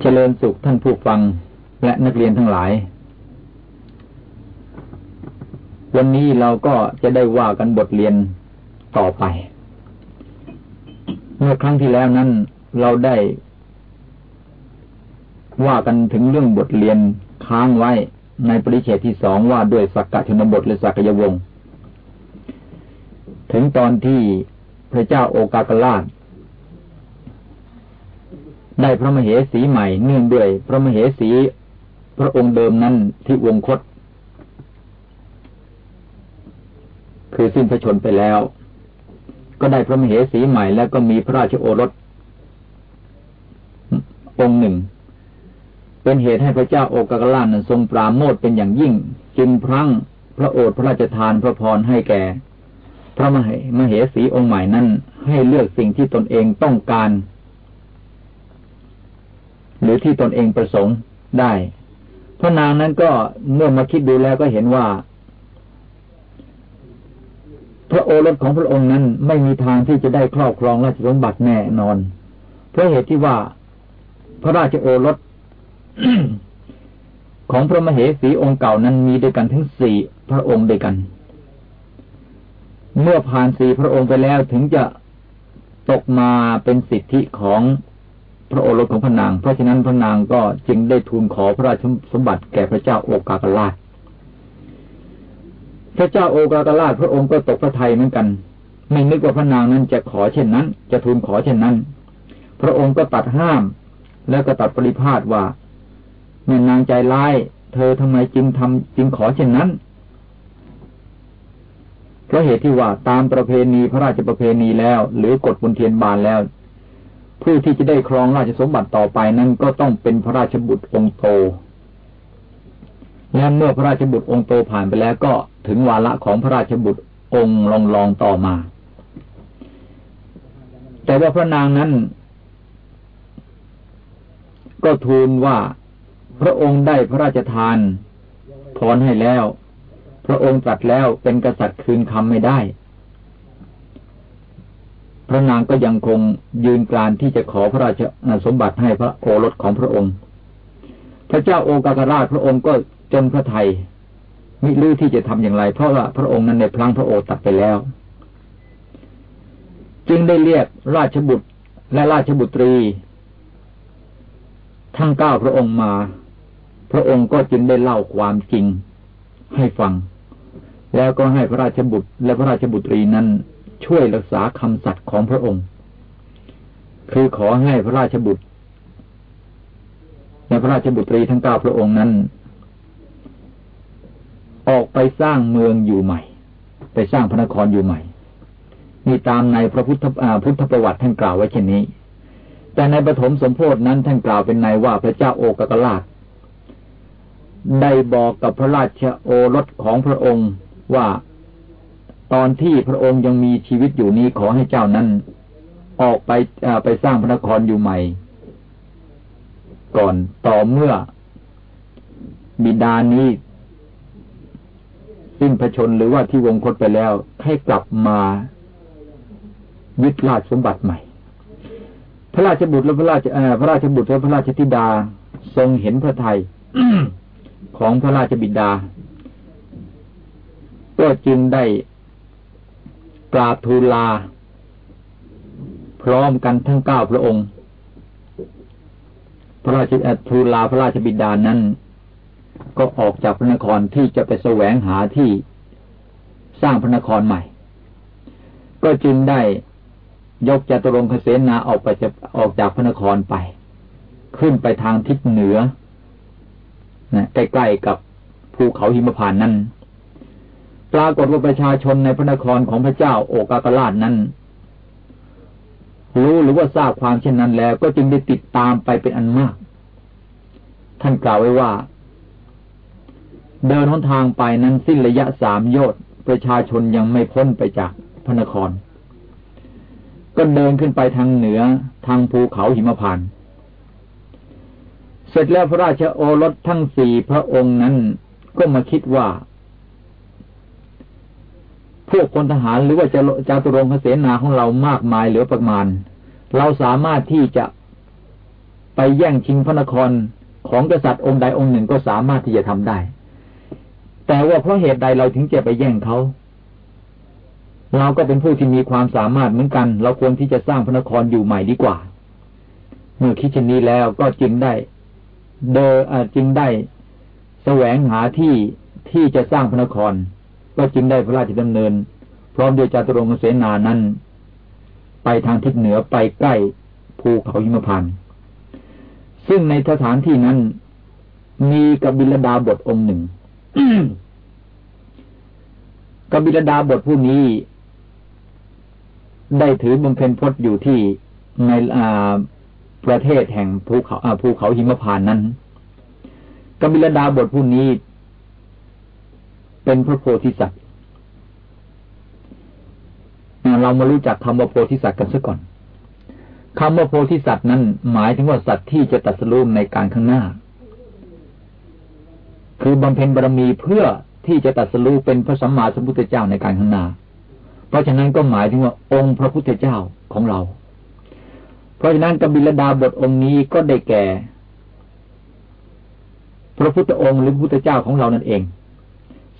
เจริญสุขท่านผู้ฟังและนักเรียนทั้งหลาย วันนี้เราก็จะได้ว่ากันบทเรียนต่อไป เมื่อครั้งที่แล้วนั้นเราได้ ว่ากันถึงเรื่องบทเรียนค้างไว้ในปริเชตที่สองว่าด้วยสักกะชนบทและสักยวงศ์ถึงตอนที่พระเจ้าโอกากราช ได้พระมเหสีใหม่เนื่องด้วย พระมเหสี พระองค์เดิมนั้นที่วงคต คือสิ้นพระชนไปแล้ว ก็ได้พระมเหสีใหม่แล้วก็มีพระราชโอรส องค์หนึ่ง เป็นเหตุให้พระเจ้าโอกากราชนั้นทรงปราโมทเป็นอย่างยิ่ง จึงพรั้งพระโอษพระราชทานพระพรให้แก่ พระมเหมเหสีองค์ใหม่นั้นให้เลือกสิ่งที่ตนเองต้องการ หรือที่ตนเองประสงค์ได้พระนางนั้นก็เมื่อมาคิดดูแล้วก็เห็นว่า พระโอรสของพระองค์นั้นไม่มีทางที่จะได้ครอบครองราชสมบัติแน่นอน เพราะเหตุที่ว่าพระราชโอรสของพระมเหสีองค์เก่านั้นมีด้วยกันทั้งสี่พระองค์ด้วยกัน เมื่อผ่านสี่พระองค์ไปแล้วถึงจะตกมาเป็นสิทธิของ พระโอรสของพระนาง เพราะฉะนั้นพระนางก็จึงได้ทูลขอพระราชสมบัติแก่พระเจ้าโอกากราช พระเจ้าโอกากราชพระองค์ก็ตกพระทัยเหมือนกัน ไม่นึกว่าพระนางนั้นจะขอเช่นนั้น จะทูลขอเช่นนั้น พระองค์ก็ตัดห้าม แล้วก็ตัดปริพาทว่าแม่นางใจร้าย เธอทำไมจึงทำจึงขอเช่นนั้นเพราะเหตุที่ว่าตามประเพณีพระราชประเพณีแล้ว หรือกฎบนเทียนบานแล้ว ผู้ที่จะได้ครองราชสมบัติต่อไปนั้นก็ต้องเป็นพระราชบุตรองค์โต และเมื่อพระราชบุตรองค์โตผ่านไปแล้วก็ถึงวาระของพระราชบุตรองค์รองรองต่อมา แต่ว่าพระนางนั้น ก็ทูลว่าพระองค์ได้พระราชทานพรให้แล้ว พระองค์ตรัสแล้วเป็นกษัตริย์คืนคำไม่ได้ พระนางก็ยังคงยืนกรานที่จะขอพระราชสมบัติให้พระโอรสของพระองค์ พระเจ้าโอกาคราชพระองค์ก็จนพระไทยมิรู้ที่จะทำอย่างไร เพราะว่าพระองค์นั้นในพลังพระโอตัดไปแล้ว จึงได้เรียกราชบุตรและราชบุตรี ทั้งเก้าพระองค์มา พระองค์ก็จึงได้เล่าความจริงให้ฟัง แล้วก็ให้พระราชบุตรและพระราชบุตรีนั้น ช่วยรักษาคำสัตย์ของพระองค์ คือขอให้พระราชบุตรและพระราชบุตรีทั้งเก้าพระองค์นั้น ออกไปสร้างเมืองอยู่ใหม่ ไปสร้างพระนครอยู่ใหม่มีตามในพระพุทธพุทธประวัติท่านกล่าวไว้เช่นนี้ แต่ในปฐมสมโพธินั้นท่านกล่าวเป็นในว่าพระเจ้าโอกกราชได้บอกกับพระราชโอรสของพระองค์ว่า ตอนที่พระองค์ยังมีชีวิตอยู่นี้ขอให้เจ้านั้น ออกไปไปสร้างพระนครอยู่ใหม่ ก่อนต่อเมื่อ บิดานี้สิ้นพระชนหรือว่าที่วงคตไปแล้ว ให้กลับมายึดราชสมบัติใหม่ พระราชบุตรและพระราชพระราชบุตรและพระราชธิดาทรงเห็นพระไทยของพระราชบิดา ก็จึงได้ กราบทูลลา พร้อมกันทั้งเก้าพระองค์ พระราชทูลลาพระราชบิดานั้น ก็ออกจากพระนครที่จะไปแสวงหาที่สร้างพระนครใหม่ ก็จึงได้ยกจตุรงคเสนาออกไปจะออกจากพระนครไป ขึ้นไปทางทิศเหนือนะใกล้ๆกับภูเขาหิมพานนั้น ปรากฏว่าประชาชนในพระนครของพระเจ้าโอกากราชนั้น รู้หรือว่าทราบความเช่นนั้นแล้ว ก็จึงได้ติดตามไปเป็นอันมาก ท่านกล่าวไว้ว่า เดินหนทางไปนั้นสิ้นระยะสามโยชน์ประชาชนยังไม่พ้นไปจากพระนคร ก็เดินขึ้นไปทางเหนือทางภูเขาหิมพานเสร็จแล้วพระราชโอรสทั้งสี่พระองค์นั้นก็มาคิดว่า พวกพลทหารหรือว่าจะจาตุรงคเสนาของเรามากมายเหลือประมาณ เราสามารถที่จะไปแย่งชิงพระนครของกษัตริย์องค์ใดองค์หนึ่งก็สามารถที่จะทำได้ แต่ว่าเพราะเหตุใดเราถึงจะไปแย่งเขา เราก็เป็นผู้ที่มีความสามารถเหมือนกัน เราควรที่จะสร้างพระนครอยู่ใหม่ดีกว่า เมื่อคิดเช่นนี้แล้วก็จึงได้ เดอจึงได้แสวงหาที่ที่จะสร้างพระนคร ก็จึงได้พระราชดำเนิน พร้อมด้วยจตุรงคเสนานั้น ไปทางทิศเหนือไปใกล้ภูเขาหิมพานต์ซึ่งในสถานที่นั้น มีกบิลดาบทองค์หนึ่งกบิลดาบทผู้นี้ ได้ถือบำเพ็ญพจน์อยู่ที่ในประเทศแห่งภูเขาภูเขาหิมพานนั้นกบิลดาบทผู้นี้ เป็นพระโพธิสัตว์เรามารู้จักคำว่าโพธิสัตว์กันซะก่อนคำว่าโพธิสัตว์นั้นหมายถึงว่าสัตว์ที่จะตัดสู้ในการข้างหน้า คือบำเพ็ญบารมีเพื่อที่จะตัดสู้เป็นพระสัมมาสัมพุทธเจ้าในการข้างหน้า เพราะฉะนั้นก็หมายถึงว่าองค์พระพุทธเจ้าของเรา เพราะฉะนั้นกบิลดาบทองค์นี้ก็ได้แก่ พระพุทธองค์หรือพุทธเจ้าของเรานั่นเอง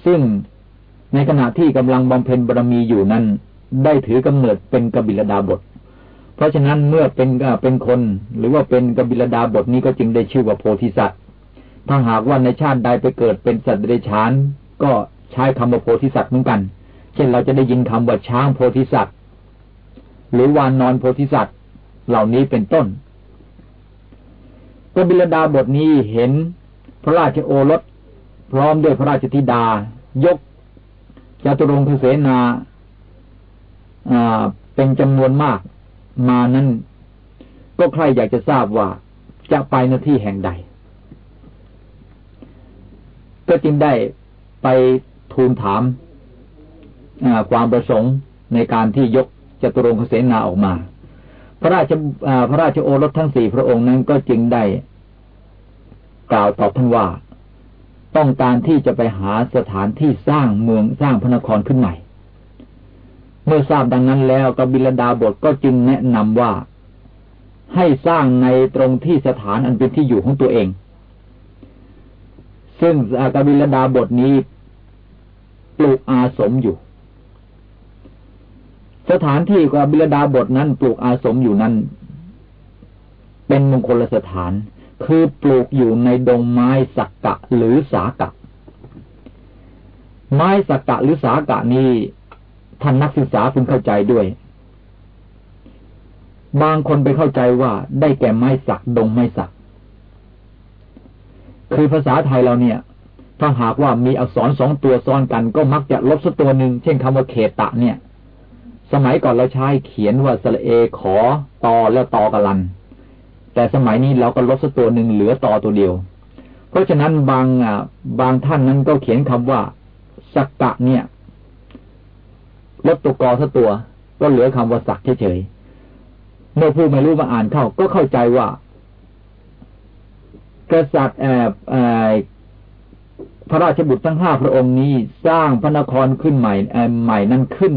ซึ่งในขณะที่กำลังบำเพ็ญบารมีอยู่นั้น ได้ถือกำเนิดเป็นกบิลดาบท เพราะฉะนั้นเมื่อเป็นเป็นคน หรือว่าเป็นกบิลดาบทนี้ก็จึงได้ชื่อว่าโพธิสัตว์ ถ้าหากว่าในชาติใดไปเกิดเป็นสัตว์เดรัจฉาน ก็ใช้คำว่าโพธิสัตว์เหมือนกัน เช่นเราจะได้ยินคำว่าช้างโพธิสัตว์ หรือวานนอนโพธิสัตว์ เหล่านี้เป็นต้นกบิลดาบทนี้เห็นพระราชโอรส พร้อมด้วยพระราชธิดา ยกจตุรงคเสนาเป็นจำนวนมากมานั้น ก็ใครอยากจะทราบว่าจะไปหน้าที่แห่งใด ก็จึงได้ไปทูลถามความประสงค์ในการที่ยกจตุรงคเสนาออกมา พระราชพระราชโอรสทั้งสี่พระองค์นั้นก็จึงได้กล่าวตอบท่านว่า ต้องการที่จะไปหาสถานที่สร้างเมืองสร้างพระนครขึ้นใหม่ เมื่อทราบดังนั้นแล้วกบิลดาบทก็จึงแนะนำว่า ให้สร้างในตรงที่สถานอันเป็นที่อยู่ของตัวเอง ซึ่งกบิลดาบทนี้ปลูกอาสมอยู่ สถานที่กบิลดาบทนั้นปลูกอาสมอยู่นั้น เป็นมงคลสถาน คือปลูกอยู่ในดงไม้สักกะหรือสากะ ไม้สักกะหรือสากะนี้ท่านนักศึกษาพึงเข้าใจด้วย บางคนไปเข้าใจว่าได้แก่ไม้สักดงไม้สัก คือภาษาไทยเราเนี่ย ถ้าหากว่ามีอักษรสองตัวซ้อนกัน ก็มักจะลบสักตัวหนึ่งเช่นคำว่าเขตตะ เนี่ย สมัยก่อนเราใช้เขียนว่าสระเอขอตอแล้วตอกลัน แต่สมัยนี้เราก็ลบสักตัวหนึ่งเหลือต่อตัวเดียว เพราะฉะนั้นบางอ่าบางท่านนั้นก็เขียนคำว่าสักกะเนี่ย ลดตัวกอสักตัว ก็เหลือคำว่าสักเฉยๆเมื่อผู้ไม่รู้มาอ่านเข้า ก็เข้าใจว่า กษัตริย์แอบพระราชบุตรทั้งห้าพระองค์นี้ สร้างพระนครขึ้นใหม่ใหม่นั้นขึ้น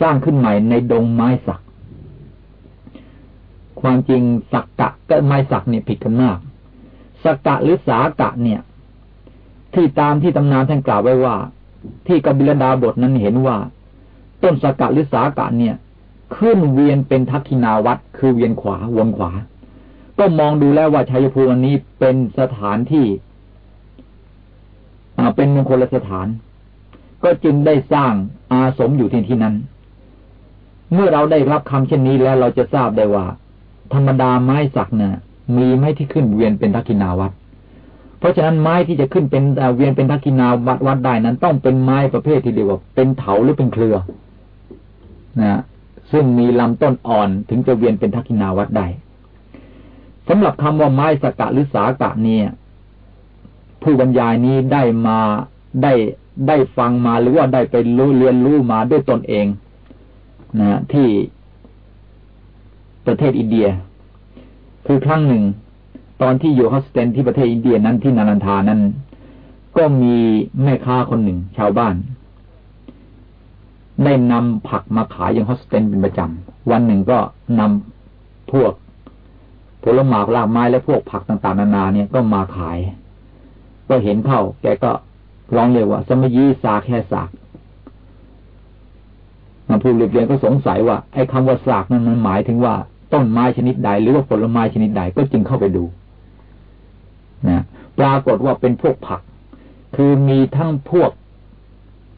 สร้างขึ้นใหม่ในดงไม้สัก ความจริงสักกะกับไม้สักเนี่ยผิดกันมากสักกะหรือสากะเนี่ย ที่ตามที่ตำนานท่านกล่าวไว้ว่า ที่กบิลดาบทนั้นเห็นว่า ต้นสักัดหรือสากะเนี่ย ขึ้นเวียนเป็นทักขินาวัดคือเวียนขวาวนขวา ก็มองดูแล้วว่าชัยภูมินี้เป็นสถานที่เป็นมงคลสถาน ก็จึงได้สร้างอาสมอยู่ที่ที่นั้น เมื่อเราได้รับคำเช่นนี้แล้วเราจะทราบได้ว่า ธรรมดาไม้สักเนี่ยมีไม้ที่ขึ้นเวียนเป็นทักขินาวัดเพราะฉะนั้นไม้ที่จะขึ้นเป็นเวียนเป็นทักขินาวัดวัดได้นั้น ต้องเป็นไม้ประเภทที่เรียกว่าเป็นเถาหรือเป็นเครือนะซึ่งมีลำต้นอ่อนถึงจะเวียนเป็นทักษินาวัดได้สำหรับคำว่าไม้สกะหรือสากะเนี่ย ผู้บรรยายนี้ได้มาได้ได้ฟังมาหรือว่าได้ไปรู้เรียนรู้มาด้วยตนเองนะที่ ประเทศอินเดีย คือครั้งหนึ่ง ตอนที่อยู่ฮอสเทนที่ประเทศอินเดียนั้นที่นารันทานั้น ก็มีแม่ค้าคนหนึ่ง ชาวบ้าน ได้นำผักมาขายยังฮอสเทนเป็นประจำวันหนึ่งก็นำพวกผลหมากลากไม้และพวกผักต่างๆ นานาเนี่ยก็มาขาย ก็เห็นเข้า แกก็ร้องเลยว่า สมยีสาแค่สากมาผู้เรียนก็สงสัยว่าไอ้คำว่าสากนั้นมันหมายถึงว่า ต้นไม้ชนิดใด หรือว่าผลไม้ชนิดใดก็จึงเข้าไปดูนะปรากฏว่าเป็นพวกผัก คือมีทั้งพวก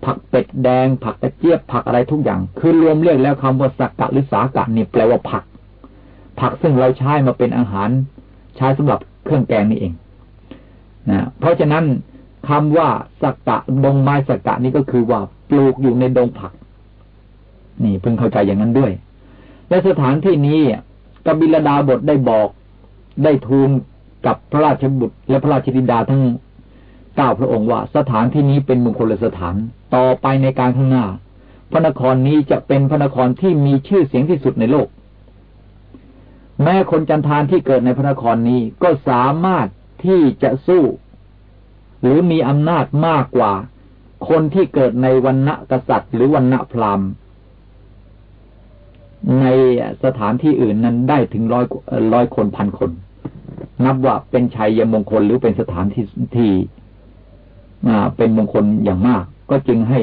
ผักเป็ดแดง ผักกระเจี๊ยบผักอะไรทุกอย่าง คือรวมเรียกแล้วคำว่าสักกะหรือสากะนี่แปลว่าผัก ผักซึ่งเราใช้มาเป็นอาหาร ใช้สำหรับเครื่องแกงนี่เองนะเพราะฉะนั้นคำว่าสักกะดงไม้สักกะนี่ก็คือว่าปลูกอยู่ในดงผัก นี่เพิ่งเข้าใจอย่างนั้นด้วย ในสถานที่นี้กบิลดาบทได้บอกได้ทูลกับพระราชบุตร และพระราชธิดาทั้งเก้าพระองค์ว่า สถานที่นี้เป็นมงคลสถานต่อไปในการข้างหน้า พระนครนี้จะเป็นพระนครที่มีชื่อเสียงที่สุดในโลก แม้คนจันทานที่เกิดในพระนครนี้ก็สามารถที่จะสู้ หรือมีอำนาจมากกว่า คนที่เกิดในวันณะกษัตริย์ หรือวันณะพราหมณ์ ในสถานที่อื่นนั้นได้ถึงร้อยร้อยคนพันคน นับว่าเป็นชัยยมงคลหรือเป็นสถานที่ที่เป็นมงคลอย่างมาก ก็จึงให้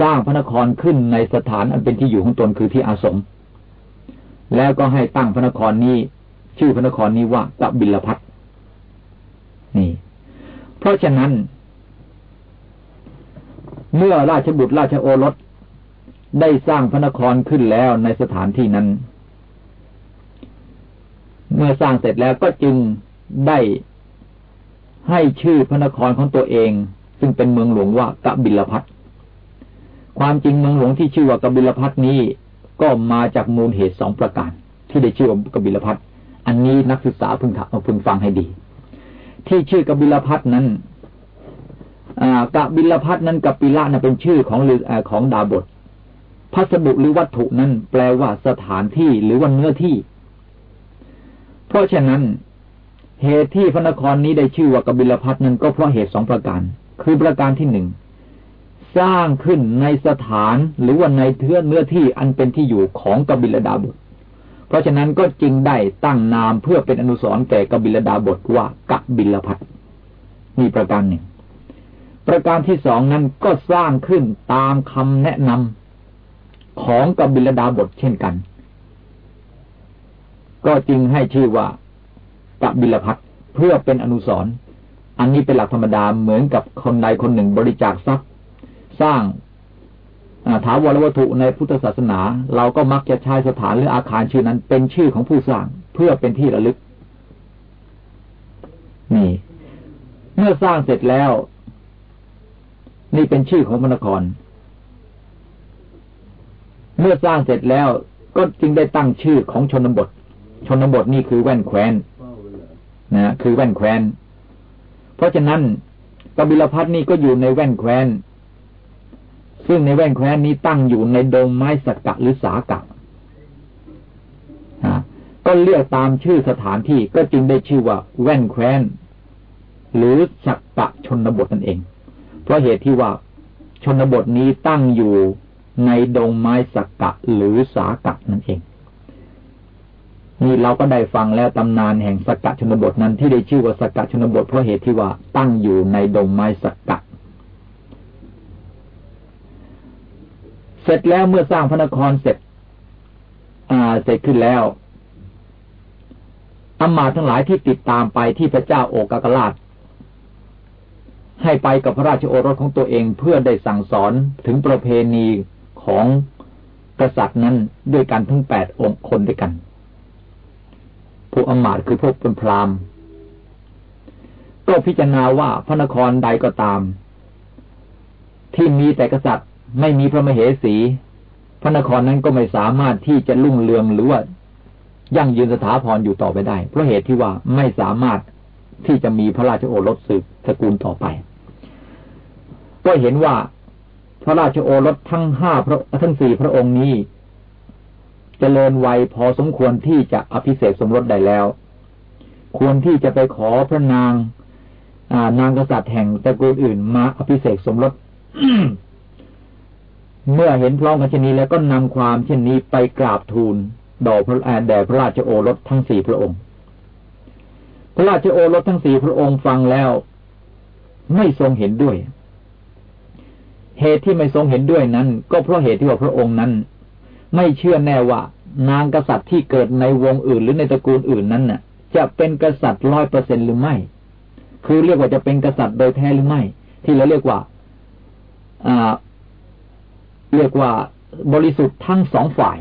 สร้างพระนครขึ้นในสถานอันเป็นที่อยู่ของตนคือที่อาสม แล้วก็ให้ตั้งพระนครนี้ ชื่อพระนครนี้ว่ากบิลพัทนี่ เพราะฉะนั้น เมื่อราชบุตรราชโอรส ได้สร้างพระนครขึ้นแล้วในสถานที่นั้น เมื่อสร้างเสร็จแล้วก็จึงได้ให้ชื่อพระนครของตัวเอง ซึ่งเป็นเมืองหลวงว่ากบิลพัทความจริงเมืองหลวงที่ชื่อว่ากบิลพัทนี้ก็มาจากมูลเหตุสองประการ ที่ได้ชื่อว่ากบิลพัทอันนี้นักศึกษาพึงถามพึงฟังให้ดี ที่ชื่อกบิลพัทนั้นกบิลพัทนั้นกบิละนั้นเป็นชื่อของอของดาบท พัสดุหรือวัตถุนั้นแปลว่าสถานที่หรือว่าเนื้อที่ เพราะฉะนั้น เหตุที่พระนครนี้ได้ชื่อว่ากบิลพัทนั้นก็เพราะเหตุสองประการ คือประการที่หนึ่งสร้างขึ้นในสถานหรือว่าในเทือเนื้อที่อันเป็นที่อยู่ของกบิลดาบท เพราะฉะนั้นก็จึงได้ตั้งนามเพื่อเป็นอนุสรณ์แก่กบิลดาบทว่ากบิลพัทมีประการหนึ่งประการที่สองนั้นก็สร้างขึ้นตามคำแนะนำ ของกบิลดาบทเช่นกัน ก็จึงให้ชื่อว่ากบิลพัทเพื่อเป็นอนุสรณ์อันนี้เป็นหลักธรรมดาเหมือนกับคนใดคนหนึ่งบริจาคทรัพย์ สร้างถาวรวัตถุในพุทธศาสนา เราก็มักจะใช้สถานหรืออาคารชื่อนั้น เป็นชื่อของผู้สร้างเพื่อเป็นที่ระลึก นี่ เมื่อสร้างเสร็จแล้ว นี่เป็นชื่อของมณฑคร เมื่อสร้างเสร็จแล้วก็จึงได้ตั้งชื่อของชนบท ชนบทนี่คือแว่นแควนนะคือแว่นแควนเพราะฉะนั้นกบิลพัทนี่ก็อยู่ในแว่นแควนซึ่งในแว่นแควนนี้ตั้งอยู่ในโดมไม้สกกะหรือสากะก็เรียกตามชื่อสถานที่ก็จึงได้ชื่อว่า แว่นแควนหรือสักกะชนบทนั่นเอง เพราะเหตุที่ว่าชนบทนี้ตั้งอยู่ ในดงไม้สักกะหรือสากะนั่นเอง นี่เราก็ได้ฟังแล้วตำนานแห่งสกกะชนบทนั้นที่ได้ชื่อว่าสกกะชนบทเพราะเหตุที่ว่าตั้งอยู่ในดงไม้สักกะ เสร็จแล้วเมื่อสร้างพระนครเสร็จ อ่าเสร็จขึ้นแล้วอมาทั้งหลายที่ติดตามไปที่พระเจ้าโอกากราชให้ไปกับพระราชโอรสของตัวเองเพื่อได้สั่งสอนถึงประเพณี ของกษัตริย์นั้นด้วยกันทั้งแปดองค์คนด้วยกันผู้อมาตคือพวกเป็นพราหมณ์ก็พิจารณาว่าพระนครใดก็ตาม ที่มีแต่กษัตริย์ไม่มีพระมเหสี พระนครนั้นก็ไม่สามารถที่จะลุ่งเรืองหรือว่ายั่งยืนสถาพรอยู่ต่อไปได้ เพราะเหตุที่ว่าไม่สามารถที่จะมีพระราชโอรสสืบสกุลต่อไป ก็เห็นว่า พระราชโอรสทั้งห้าพระทั้งสี่พระองค์นี้จเจริญวัยพอสมควรที่จะอภิเษกสมรสได้แล้ว ควรที่จะไปขอพระนางนางกษัตริย์แห่งตระกูลอื่นมาอภิเษกสมรสเมื่อเห็นพร้อมกันเช่นนี้แล้วก็นำความเช่นนี้ไปกราบทูลดอกพระแด่พระราชโอรสทั้งสี่พระองค์ พระราชโอรสทั้งสี่พระองค์ฟังแล้ว ไม่ทรงเห็นด้วย เหตุที่ไม่ทรงเห็นด้วยนั้น ก็เพราะเหตุที่ว่าพระองค์นั้น ไม่เชื่อแน่ว่านางกษัตริย์ที่เกิดในวงอื่นหรือในตระกูลอื่นนั้นน่ะ จะเป็นกษัตริย์ร้อยเปอร์เซ็นหรือไม่ คือเรียกว่าจะเป็นกษัตริย์โดยแท้หรือไม่ ที่เราเรียกว่าอ่า เรียกว่าบริสุทธิ์ทั้งสองฝ่าย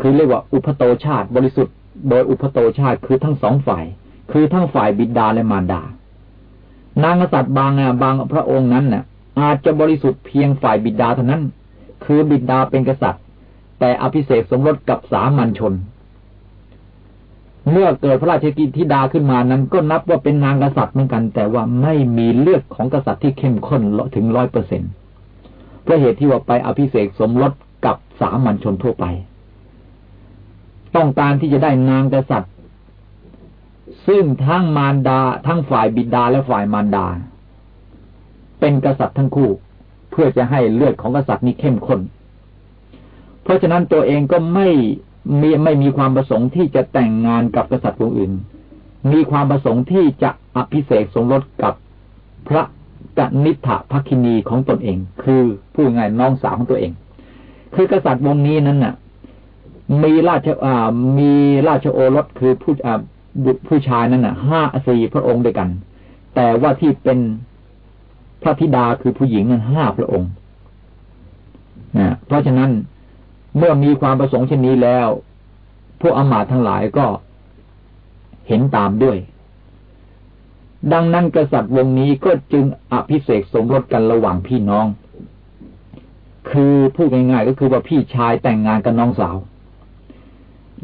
คือเรียกว่าอุปโตชาติ บริสุทธิ์โดยอุปโตชาติคือทั้งสองฝ่าย คือทั้งฝ่ายบิดาและมารดา นางกษัตริย์บางบางพระองค์นั้นน่ะ อาจจะบริสุทธิ์เพียงฝ่ายบิดาเท่านั้น คือบิดาเป็นกษัตริย์ แต่อภิเษกสมรสกับสามัญชน เมื่อเกิดพระราชกิจธิดาขึ้นมานั้น ก็นับว่าเป็นนางกษัตริย์เหมือนกัน แต่ว่าไม่มีเลือดของกษัตริย์ที่เข้มข้นถึงร้อยเปอร์เซ็นเพราะเหตุที่ว่าไปอภิเษกสมรสกับสามัญชนทั่วไป ต้องการที่จะได้นางกษัตริย์ ซึ่งทั้งมารดา ทั้งฝ่ายบิดาและฝ่ายมารดา เป็นกษัตริย์ทั้งคู่ เพื่อจะให้เลือดของกษัตริย์นี้เข้มข้นเพราะฉะนั้นตัวเองก็ไม่มีไม่มีความประสงค์ที่จะแต่งงานกับกษัตริย์องค์อื่น มีความประสงค์ที่จะอภิเษกสมรสกับพระกนิษฐภัคินีของตนเอง คือผู้ง่ายน้องสาวของตัวเอง คือกษัตริย์วงนี้นั้นน่ะ มีราชอ่ามีราชโอรสคือผู้อ่า บุตรผู้ชายนั้นน่ะห้าสี่พระองค์ด้วยกัน แต่ว่าที่เป็นพระธิดาคือผู้หญิงนั้นห้าพระองค์นะเพราะฉะนั้นเมื่อมีความประสงค์เช่นนี้แล้ว พวกอมาตทั้งหลายก็เห็นตามด้วย ดังนั้นกษัตริย์วงนี้ก็จึงอภิเษกสมรสกันระหว่างพี่น้อง คือพูดง่ายๆก็คือว่าพี่ชายแต่งงานกับน้องสาว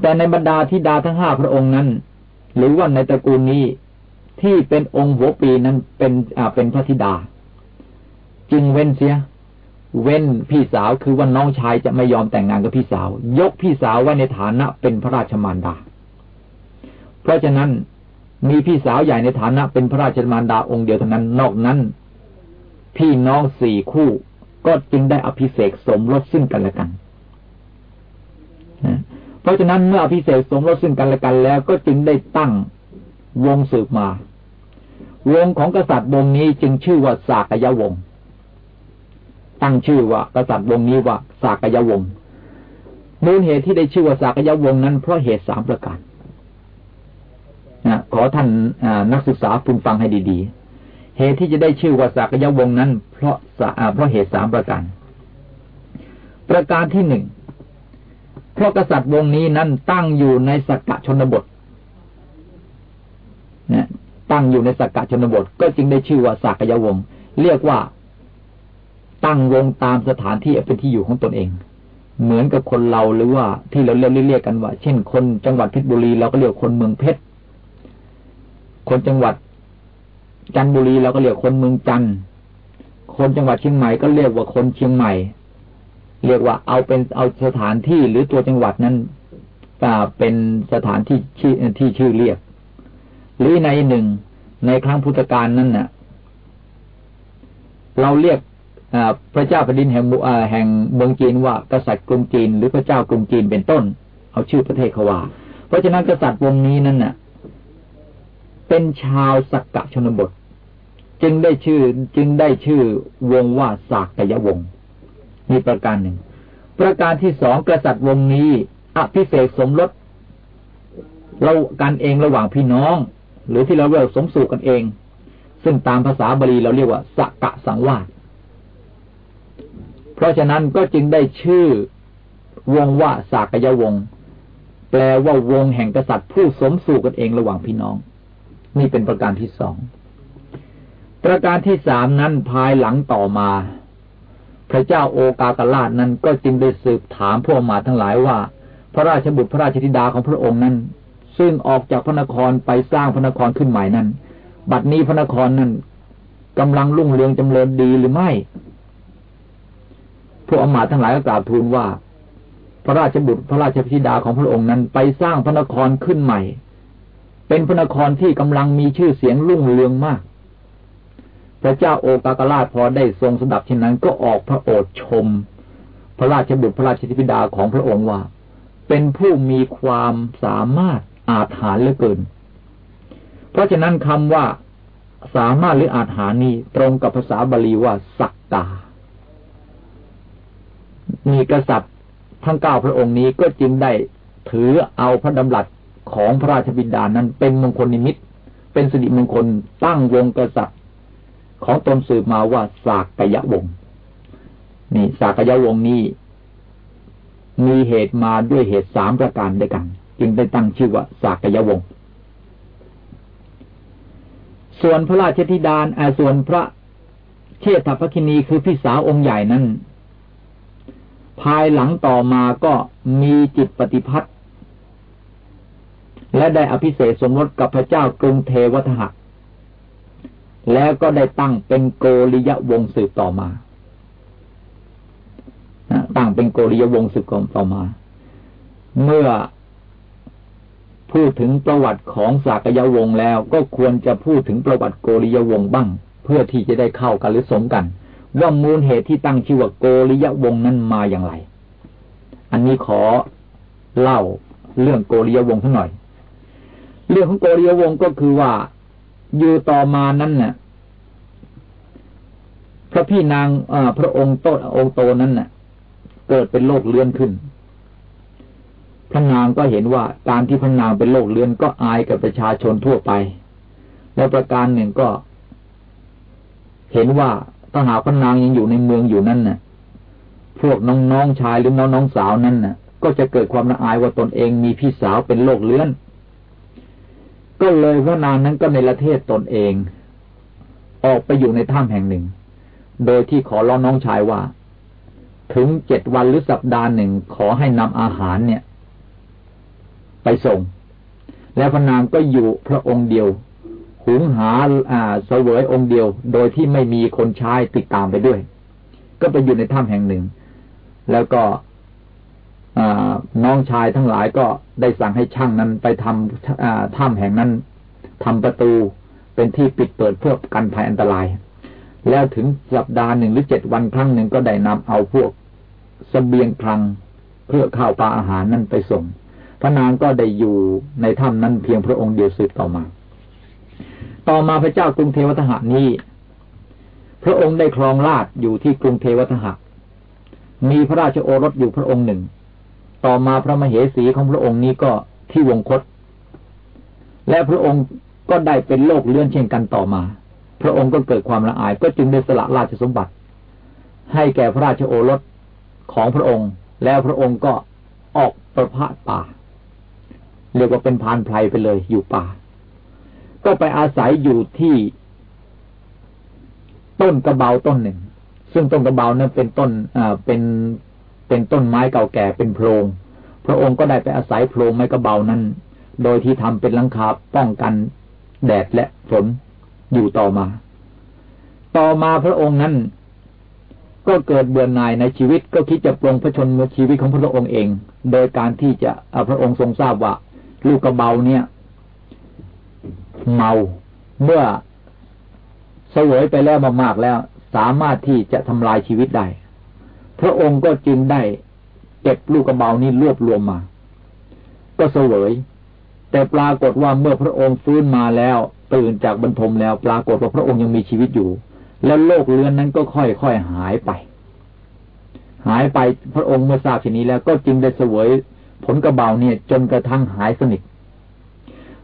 แต่ในบรรดาธิดาทั้งห้าพระองค์นั้น หรือว่าในตระกูลนี้ที่เป็นองค์หัวปีนั้นเป็นอ่าเป็นพระธิดา จึงเว้นเสีย เว้นพี่สาวคือว่าน้องชายจะไม่ยอมแต่งงานกับพี่สาว ยกพี่สาวไว้ในฐานะเป็นพระราชมารดา เพราะฉะนั้นมีพี่สาวใหญ่ในฐานะเป็นพระราชมารดาองค์เดียวเท่านั้น นอกนั้น พี่น้องสี่คู่ก็จึงได้อภิเษกสมรสซึ่งกันและกันเพ ราะฉะนั้นเมื่ออภิเษกสมรสซึ่งกันและกันแล้ว ก็จึงได้ตั้งวงสืบมา วงของกษัตริย์วงนี้จึงชื่อว่าสากยวงศ์ตั้งชื่อว่ากษัตริย์วงนี้ว่าสากยวงศ์มูลเหตุที่ได้ชื่อว่าสากยวงศ์นั้นเพราะเหตุสามประการนะขอท่านนักศึกษาฟังฟังให้ดี ๆ เหตุที่จะได้ชื่อว่าสากยวงศ์นั้น เพราะเพราะเหตุสามประการ ประการที่หนึ่ง เพราะกษัตริย์วงนี้นั้นตั้งอยู่ในสักกะชนบทนะตั้งอยู่ในสักกะชนบท ก็จึงได้ชื่อว่าสักยวงศ์เรียกว่าตั้งวงตามสถานที่เป็นที่อยู่ของตนเอง เหมือนกับคนเราหรือว่าที่เราเรียกเรียกกันว่า เช่น คนจังหวัดเพชรบุรีเราก็เรียกคนเมืองเพชรคนจังหวัดจันทบุรีเราก็เรียกคนเมืองจันทร์คนจังหวัดเชียงใหม่ก็เรียกว่าคนเชียงใหม่ เรียกว่าเอาเป็นเอาสถานที่หรือตัวจังหวัดนั้นเป็นสถานที่ชื่อที่ชื่อเรียก หรือในหนึ่งในครั้งพุทธกาลนั้นน่ะ เราเรียกพระเจ้าแผ่นดินแห่งแห่งเมืองจีนว่ากษัตริย์กรุงจีน หรือพระเจ้ากรุงจีนเป็นต้น เอาชื่อประเทศเขาว่า เพราะฉะนั้นกษัตริย์วงนี้นั้นน่ะ เป็นชาวสักกะชนบท จึงได้ชื่อจึงได้ชื่อวงว่าสากยวงศ์ มีประการหนึ่ง ประการที่สองกษัตริย์วงนี้อภิเษกสมรสเรากันเองระหว่างพี่น้อง หรือที่เราเรียกสมสู่กันเอง ซึ่งตามภาษาบาลีเราเรียกว่าสักกะสังวาสเพราะฉะนั้นก็จึงได้ชื่อวงว่าสากยวง แปลว่าวงแห่งกษัตริย์ผู้สมสู่กันเองระหว่างพี่น้อง นี่เป็นประการที่สองประการที่สามนั้นภายหลังต่อมา พระเจ้าโอกากราชนั้นก็จึงได้สืบถามพวกมาทั้งหลายว่า พระราชบุตรพระราชธิดาของพระองค์นั้น ซึ่งออกจากพระนครไปสร้างพระนครขึ้นใหม่นั้น บัดนี้พระนครนั้นกำลังรุ่งเรืองจำเริญดีหรือไม่ พวกอมาทั้งหลายก็กราบทูลว่า พระราชบุตรพระราชธิดาของพระองค์นั้นไปสร้างพระนครขึ้นใหม่ เป็นพระนครที่กำลังมีชื่อเสียงรุ่งเรืองมาก พระเจ้าโอกากราชพอได้ทรงสดับเช่นนั้นก็ออกพระโอษชม พระราชบุตรพระราชธิดาของพระองค์ว่า เป็นผู้มีความสามารถอาถรรพ์เหลือเกิน เพราะฉะนั้นคำว่าสามารถหรืออาจหานี้ตรงกับภาษาบาลีว่าสักตามีกษัตริย์ทั้งเก้าพระองค์นี้ก็จึงได้ถือเอาพระดำรัสของพระราชบิดานั้นเป็นมงคลนิมิต เป็นสิริมงคลตั้งวงกษัตริย์ ของตนสืบมาว่าสากกยวงนี่สากยวงนี้ มีเหตุมาด้วยเหตุสามประการด้วยกัน จึงได้ตั้งชื่อว่าสากยวงส่วนพระราชธิดานอาส่วนพระเชษฐพคินีคือพี่สาวองค์ใหญ่นั้น ภายหลังต่อมาก็มีจิตปฏิพัทธ์และได้อภิเษกสมรสกับพระเจ้ากรุงเทวทหะ แล้วก็ได้ตั้งเป็นโกริยวงสืบต่อมาตั้งเป็นโกริยวงสืบต่อมา เมื่อพูดถึงประวัติของสากยวงศ์แล้ว ก็ควรจะพูดถึงประวัติโกริยวงศ์บ้าง เพื่อที่จะได้เข้ากันหรือสมกัน ว่ามูลเหตุที่ตั้งชื่อว่าโกริยวงศ์นั้นมาอย่างไร อันนี้ขอเล่าเรื่องโกริยวงศ์ทั้งหน่อย เรื่องของโกริยวงศ์ก็คือว่า อยู่ต่อมานั้นเนี่ยพระพี่นางพระองค์โตองค์โตนั้นน่ะ เกิดเป็นโรคเลื่อนขึ้น พระนางก็เห็นว่าการที่พระนางเป็นโรคเลือนก็อายกับประชาชนทั่วไป และประการหนึ่งก็ เห็นว่าถ้าหากพระนางยังอยู่ในเมืองอยู่นั่นน่ะ พวกน้องๆชายหรือน้องๆสาวนั่นน่ะ ก็จะเกิดความละอายว่าตนเองมีพี่สาวเป็นโรคเลื้อน ก็เลยพระนางนั้นก็ในประเทศตนเอง ออกไปอยู่ในถ้ำแห่งหนึ่ง โดยที่ขอร้องน้องชายว่า ถึงเจ็ดวันหรือสัปดาห์หนึ่งขอให้นำอาหารเนี่ย ไปส่ง แล้วพระนางก็อยู่พระองค์เดียว หุงหาอ่าเสวยองค์เดียว โดยที่ไม่มีคนใช้ติดตามไปด้วย ก็ไปอยู่ในถ้ำแห่งหนึ่ง แล้วก็ น้องชายทั้งหลายก็ได้สั่งให้ช่างนั้นไปทำถ้ำแห่งนั้นทำประตูเป็นที่ปิดเปิดเพื่อกันภัยอันตราย แล้วถึงสัปดาห์หนึ่งหรือเจ็ดวันครั้งหนึ่งก็ได้นำเอาพวกสเสบียงคลังเพื่อข้าวปลาอาหารนั้นไปส่ง พระนางก็ได้อยู่ในถ้ำนั้นเพียงพระองค์เดียวสืบต่อมา ต่อมาพระเจ้ากรุงเทวทหานี้ พระองค์ได้ครองราชอยู่ที่กรุงเทวทหะ มีพระราชโอรสอยู่พระองค์หนึ่ง ต่อมาพระมเหสีของพระองค์นี้ก็ที่วงคต และพระองค์ก็ได้เป็นโลกเลื่อนเช่นกันต่อมา พระองค์ก็เกิดความละอายก็จึงได้สละราชสมบัติ ให้แก่พระราชโอรสของพระองค์ แล้วพระองค์ก็ออกประพาสป่า เรียกว่าเป็นพานไพรไปเลยอยู่ป่า ก็ไปอาศัยอยู่ที่ต้นกระเบาต้นหนึ่ง ซึ่งต้นกระเบานั้นเป็นต้นอ่าเป็น เป็นต้นไม้เก่าแก่เป็นโพรง พระองค์ก็ได้ไปอาศัยโพรงไม้กระเบานั้น โดยที่ทำเป็นลังคาป้องกันแดดและฝนอยู่ต่อมา ต่อมาพระองค์นั้น ก็เกิดเบื่อหน่ายในชีวิตก็คิดจะปรงพระชนม์ชีวิตของพระองค์เอง โดยการที่จะพระองค์ทรงทราบว่าลูกกระเบาเนี่ย เมาเมื่อเสวยไปแล้วมากๆแล้ว สามารถที่จะทำลายชีวิตได้ พระองค์ก็จึงได้เก็บลูกกระเบานี้รวบรวมมา ก็เสวย แต่ปรากฏว่าเมื่อพระองค์ฟื้นมาแล้ว ตื่นจากบรรทมแล้วปรากฏว่าพระองค์ยังมีชีวิตอยู่ แล้วโลกเรือนนั้นก็ค่อยๆหายไป หายไปพระองค์เมื่อทราบเช่นนี้แล้วก็จึงได้เสวย ผลกระเบาเนี่ย จนกระทั่งหายสนิท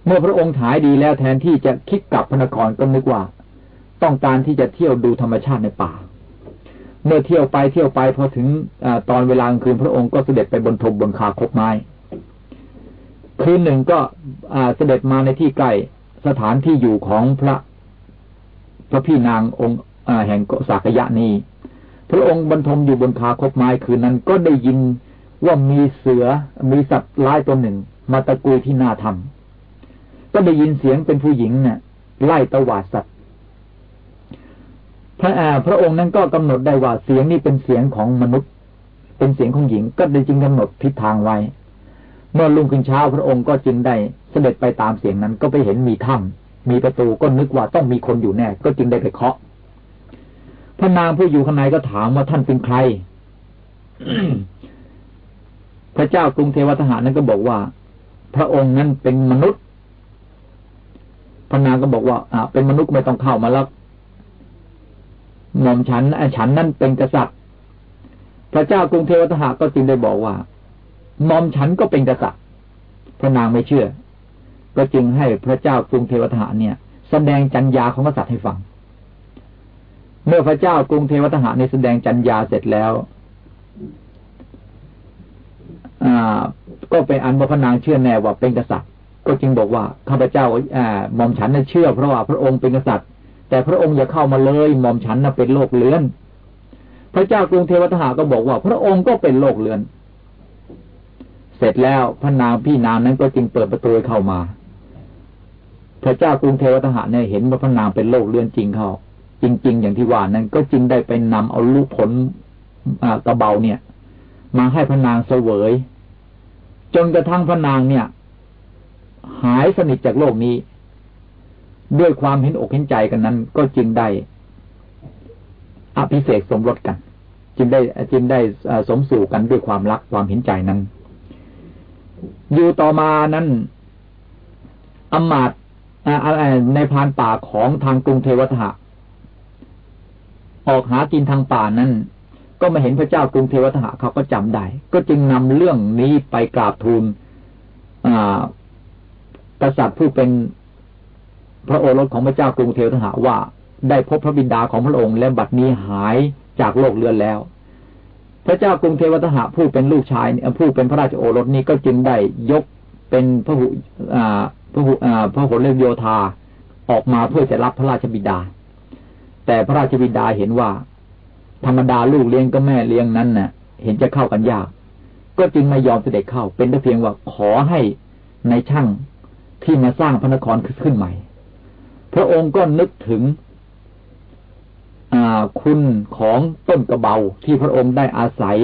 เมื่อพระองค์หายดีแล้วแทนที่จะคิดกลับพระนครก็นึกว่า ต้องการที่จะเที่ยวดูธรรมชาติในป่า เมื่อเที่ยวไปเที่ยวไปพอถึงอตอนเวลากลางคืนพระองค์ก็เสด็จไปบนทบบนคาคบไม้ คืนหนึ่งก็เสด็จมาในที่ใกล้สถานที่อยู่ของพระ พระพี่นางองค์แห่งสากยะนี้ พระองค์บรรทมอยู่บนคาคบไม้คืนนั้นก็ได้ยินว่ามีเสือมีสัตว์ร้ายตัวหนึ่ง มาตะกุยที่หน้าถ้ำก็ได้ยินเสียงเป็นผู้หญิงเนะ่ยไล่ตวาดสัตว พระอาพระองค์นั้นก็กำหนดได้ว่าเสียงนี้เป็นเสียงของมนุษย์ เป็นเสียงของหญิงก็ได้จึงกำหนดทิศทางไว้ เมื่อลุงขึ้นเช้าพระองค์ก็จึงได้เสด็จไปตามเสียงนั้นก็ไปเห็นมีถ้ำมีประตูก็นึกว่าต้องมีคนอยู่แน่ ก็จึงได้ไปเคาะพระนางผู้อยู่ข้างในก็ถามว่าท่านเป็นใคร พระเจ้ากรุงเทวทหารนั้นก็บอกว่า พระองค์นั้นเป็นมนุษย์พระนางก็บอกว่าอ่าเป็นมนุษย์ไม่ต้องเข้ามาแล้ว หม่อมฉันฉันนั่นเป็นกษัตริย์ พระเจ้ากรุงเทวทหาก็จึงได้บอกว่าหม่อมฉันก็เป็นกษัตริย์ พระนางไม่เชื่อ ก็จึงให้พระเจ้ากรุงเทวทหาเนี่ย แสดงจัญญาของกษัตริย์ให้ฟัง เมื่อพระเจ้ากรุงเทวทหาในแสดงจัญญาเสร็จแล้วก็เป็นอันว่าพระนางเชื่อแน่ว่าเป็นกษัตริย์ ก็จึงบอกว่าข้าพเจ้าอ่าหม่อมฉันน่ะเชื่อเพราะว่าพระองค์เป็นกษัตริย์ แต่พระองค์อย่าเข้ามาเลยหม่อมฉันน่ะเป็นโลกเลือน พระเจ้ากรุงเทวทหาก็บอกว่า พระองค์ก็เป็นโลกเลือน เสร็จแล้วพระนางพี่นางนั้นก็จึงเปิดประตูเข้ามา พระเจ้ากรุงเทวทหาเนี่ยเห็นว่าพระนางเป็นโลกเลือนจริงเขาจริง ๆ อย่างที่ว่านั้นก็จึงได้ไปนำเอาลูกผลกระเบาเนี่ย มาให้พระนางเสวย จนกระทั่งพระนางเนี่ย หายสนิทจากโลกนี้ ด้วยความเห็นอกเห็นใจกันนั้น ก็จึงได้อภิเษกสมรสกัน จึงได้จึงได้สมสู่กันด้วยความรักความเห็นใจนั้น อยู่ต่อมานั้นอมาตในพานป่าของทางกรุงเทวทหะออกหากินทางป่านั้น ก็มาเห็นพระเจ้ากรุงเทวทหะเขาก็จำได้ ก็จึงนำเรื่องนี้ไปกราบทูลกษัตริย์ผู้เป็น พระโอรสของพระเจ้ากรุงเทวทหะว่า ได้พบพระบิดาของพระองค์และบัดนี้หายจากโลกเลือนแล้ว พระเจ้ากรุงเทวทหะผู้เป็นลูกชายผู้เป็นพระราชโอรสนี้ก็จึงได้ยกเป็นพระหุพระหุพระโหรโยธาออกมาเพื่อจะรับพระราชบิดา แต่พระราชบิดาเห็นว่า ธรรมดาลูกเลี้ยงก็แม่เลี้ยงนั้นน่ะ เห็นจะเข้ากันยาก ก็จึงไม่ยอมเสด็จเข้า เป็นแต่เพียงว่าขอให้ในช่างที่มาสร้างพระนครขึ้นใหม่ พระองค์ก็นึกถึงคุณของต้นกระเบาที่พระองค์ได้อาศัย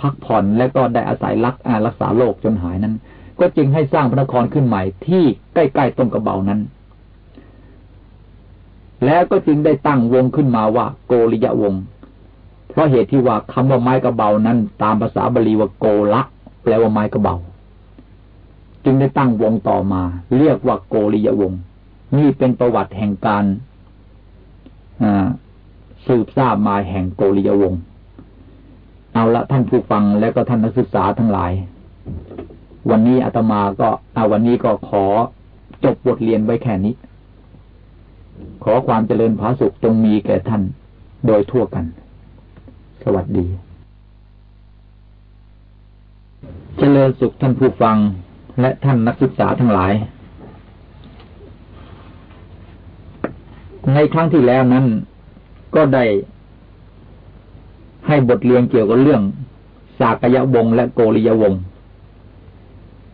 พักผ่อนและก็ได้อาศัยรักรักษาโลกจนหายนั้น ก็จึงให้สร้างพระนครขึ้นใหม่ที่ใกล้ๆต้นกระเบานั้น แล้วก็จึงได้ตั้งวงขึ้นมาว่า โกริยะวง เพราะเหตุที่ว่าคำว่าไม้กระเบานั้น ตามภาษาบาลีว่าโกละแปลว่าไม้กระเบา จึงได้ตั้งวงต่อมา เรียกว่าโกริยวง์ นี่เป็นประวัติแห่งการสืบทราบมาแห่งโกริยวงเอาละท่านผู้ฟังและก็ท่านนักศึกษาทั้งหลาย วันนี้อาตมาก็เอาวันนี้ก็ขอจบบทเรียนไว้แค่นี้ ขอความเจริญผาสุขจงมีแก่ท่านโดยทั่วกัน สวัสดี เจริญสุขท่านผู้ฟังและท่านนักศึกษาทั้งหลาย ในครั้งที่แล้วนั้น ก็ได้ให้บทเรียนเกี่ยวกับเรื่อง สากยวงและโกริยวง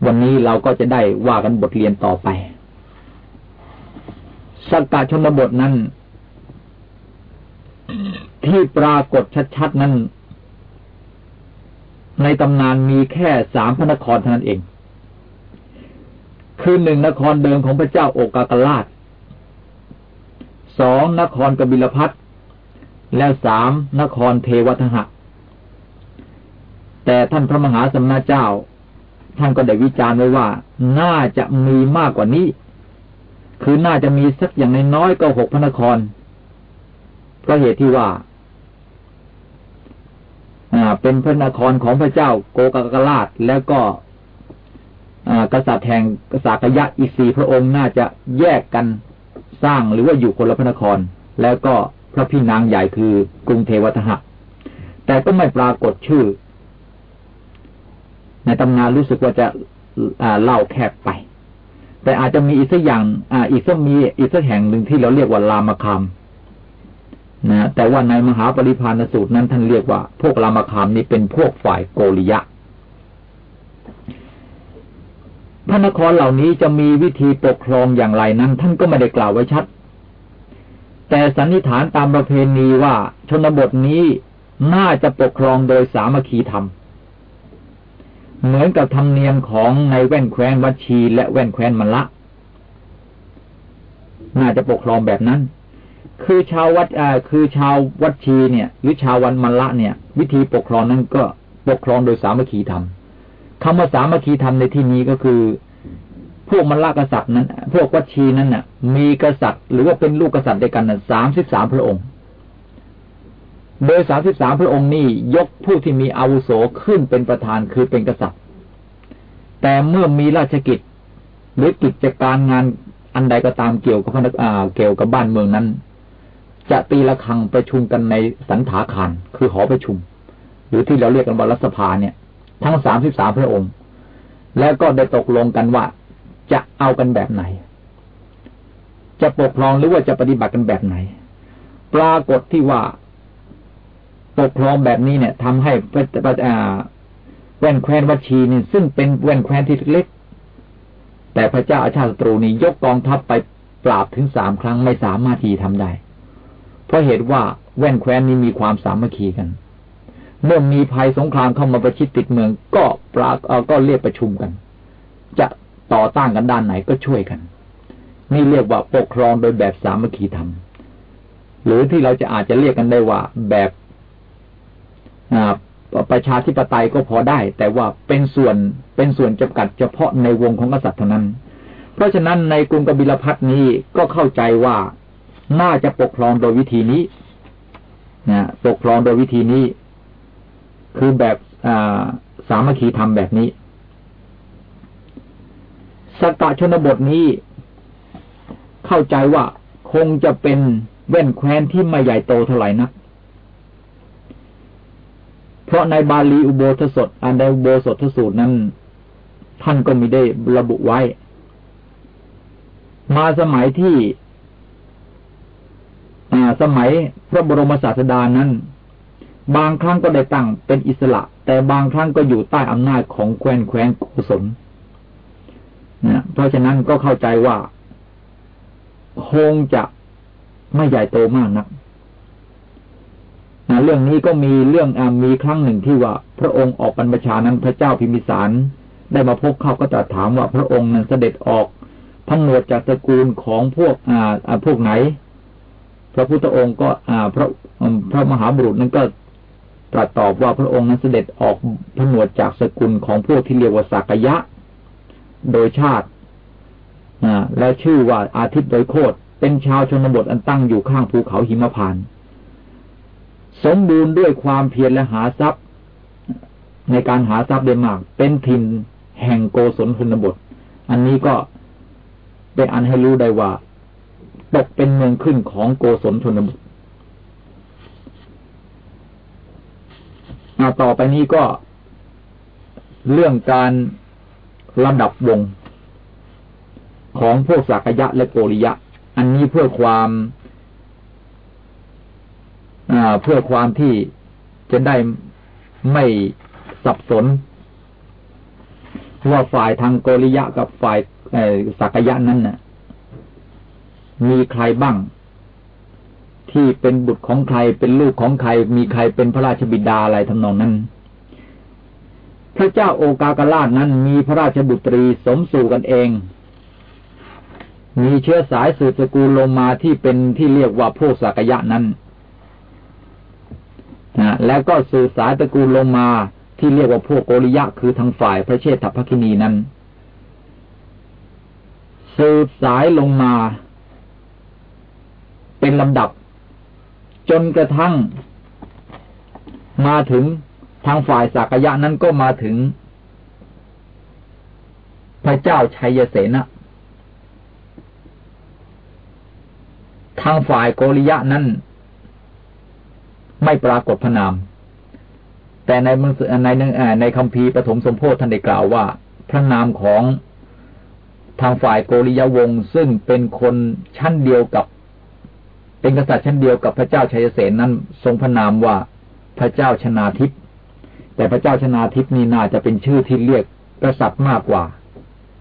วันนี้เราก็จะได้ว่ากันบทเรียนต่อไปสกกาชนบทนั้น ที่ปรากฏชัดๆนั้น ในตำนานมีแค่สามพระนครเท่านั้นเอง คือหนึ่งนครเดิมของพระเจ้าโอกากราช สองนครกบิลพัทและสามนครเทวทหะ แต่ท่านพระมหาสมณเจ้า ท่านก็ได้วิจารณ์ไว้ว่า น่าจะมีมากกว่านี้ คือน่าจะมีสักอย่างน้อยก็หกพระนครเพราะเหตุที่ว่าเป็นพระนครของพระเจ้าโกกากราชแล้วก็กษัตริย์แห่งกษัตริยะอีกสี่พระองค์น่าจะแยกกัน สร้างหรือว่าอยู่คนละพระนคร แล้วก็พระพี่นางใหญ่คือกรุงเทวทหะ แต่ก็ไม่ปรากฏชื่อ ในตำนานรู้สึกว่าจะเล่าแคบไป แต่อาจจะมีอีกสักอย่างอีกสักมีอีกสักแห่งหนึ่งที่เราเรียกว่าลามคามนะแต่ว่าในมหาปริพานสูตรนั้นท่านเรียกว่า พวกรามคามนี้เป็นพวกฝ่ายโกริยะ พระนครเหล่านี้จะมีวิธีปกครองอย่างไรนั้น ท่านก็ไม่ได้กล่าวไว้ชัด แต่สันนิษฐานตามประเพณีว่าชนบทนี้น่าจะปกครองโดยสามัคคีธรรม เหมือนกับธรรมเนียมของในแว่นแคว้นวัชีและแว่นแคว้นมละ น่าจะปกครองแบบนั้น คือชาววัดคือชาววัชีเนี่ย หรือชาววันมันละเนี่ย วิธีปกครองนั้นก็ปกครองโดยสามัคคีธรรม คำว่าสามัคคีธรรมในที่นี้ก็คือ พวกมลกษัตริย์นั้น พวกวัชีนั้นน่ะ มีกษัตริย์ หรือว่าเป็นลูกกษัตริย์ด้วยกันสามสิบสามพระองค์ โดยสามสิบสามพระองค์นี้ยกผู้ที่มีอาวุโสขึ้นเป็นประธานคือเป็นกษัตริย์ แต่เมื่อมีราชกิจหรือกิจการงานอันใดก็ตามเกี่ยวกับพนักอาเกี่ยวกับบ้านเมืองนั้น จะตีละครังประชุมกันในสันถาคารคือหอประชุม หรือที่เราเรียกกันว่ารัฐสภาเนี่ย ทั้งสามสิบสามพระองค์ แล้วก็ได้ตกลงกันว่าจะเอากันแบบไหน จะปกครองหรือว่าจะปฏิบัติกันแบบไหน ปรากฏที่ว่าปกครองแบบนี้เนี่ยทำให้แว่นแคว้นวัชีนี่ซึ่งเป็นแว่นแคว้นที่เล็กแต่พระเจ้าอาชาติศัตรูนี้ยกกองทัพไปปราบถึงสามครั้งไม่สามารถที่ทำได้ เพราะเหตุว่าแว่นแคว้นนี้มีความสามัคคีกัน เมื่อมีภัยสงครามเข้ามาประชิดติดเมือง ก็ปราก็เรียกประชุมกัน จะต่อต้านกันด้านไหนก็ช่วยกัน นี่เรียกว่าปกครองโดยแบบสามัคคีธรรม หรือที่เราจะอาจจะเรียกกันได้ว่าแบบประชาธิปไตยก็พอได้ แต่ว่าเป็นส่วนเป็นส่วนจำกัดเฉพาะในวงของกษัตริย์เท่านั้น เพราะฉะนั้นในกรุงกบิลพัทนี้ก็เข้าใจว่าน่าจะปกครองโดยวิธีนี้นะปกครองโดยวิธีนี้ คือแบบสามัคคีธรรมแบบนี้สกะชนบทนี้ เข้าใจว่าคงจะเป็นเว้นแคว้นที่ไม่ใหญ่โตเท่าไหร่นัก เพราะในบาลีอุโบสถอันในอุโบสถสูตรนั้น ท่านก็มีได้ระบุไว้ มาสมัยที่สมัยพระบรมศาสดานั้น บางครั้งก็ได้ตั้งเป็นอิสระ แต่บางครั้งก็อยู่ใต้อำนาจของแคว้นแคว้นโกศลนะเพราะฉะนั้นก็เข้าใจว่า คงจะไม่ใหญ่โตมากนักนะเรื่องนี้ก็มีเรื่องอมีครั้งหนึ่งที่ว่า พระองค์ออกบรรพชานั้นพระเจ้าพิมิสาร ได้มาพบเขาก็จะถามว่าพระองค์นั้นเสด็จออกพันวดจากตระกูลของพวกอ่าพวกไหน พระพุทธองค์ก็อ่าพระพระมหาบุรุษนั้นก็ ตรัสตอบว่าพระองค์นั้นเสด็จออกผนวดจากสกุลของพวกที่เรียกว่าสักยะ โดยชาติและชื่อว่าอาทิตย์โดยโคตเป็นชาวชนบทอันตั้งอยู่ข้างภูเขาหิมพาน สมบูรณ์ด้วยความเพียรและหาทรัพย์ ในการหาทรัพย์ได้มาร์กเป็นถิ่นแห่งโกศลชนบท อันนี้ก็เป็นอันให้รู้ได้ว่าตกเป็นเมืองขึ้นของโกศลชนบท ต่อไปนี้ก็เรื่องการระดับวง ของพวกสักยะและโกริยะ อันนี้เพื่อความเพื่อความที่จะได้ไม่สับสน ว่าฝ่ายทางโกริยะกับฝ่ายสักยะนั้นน่ะ มีใครบ้าง ที่เป็นบุตรของใครเป็นลูกของใคร มีใครเป็นพระราชบิดาอะไรทำนองนั้น พระเจ้าโอกากราชนั้นมีพระราชบุตรีสมสู่กันเอง มีเชื้อสายสืบสกุลลงมาที่เป็นที่เรียกว่าพวกสักยะนั้นนะแล้วก็สืบสายตระกูลลงมาที่เรียกว่าพวกโกริยะคือทางฝ่ายพระเชษฐภคินีนั้น สืบสายลงมา เป็นลำดับ จนกระทั่ง มาถึงทางฝ่ายสักยะนั้นก็มาถึง พระเจ้าชัยเสนะทางฝ่ายโกริยะนั้นไม่ปรากฏพระนาม แต่ในในในในคำพีปฐมสมโพธิท่านได้กล่าวว่า พระนามของทางฝ่ายโกริยวงศ์ซึ่งเป็นคนชั้นเดียวกับ เป็นกษัตริย์ชั้นเดียวกับพระเจ้าชัยเสนนั้นทรงพระนามว่าพระเจ้าชนาทิพย์แต่พระเจ้าชนาทิพย์นี้น่าจะเป็นชื่อที่เรียกกษัตริย์มากกว่า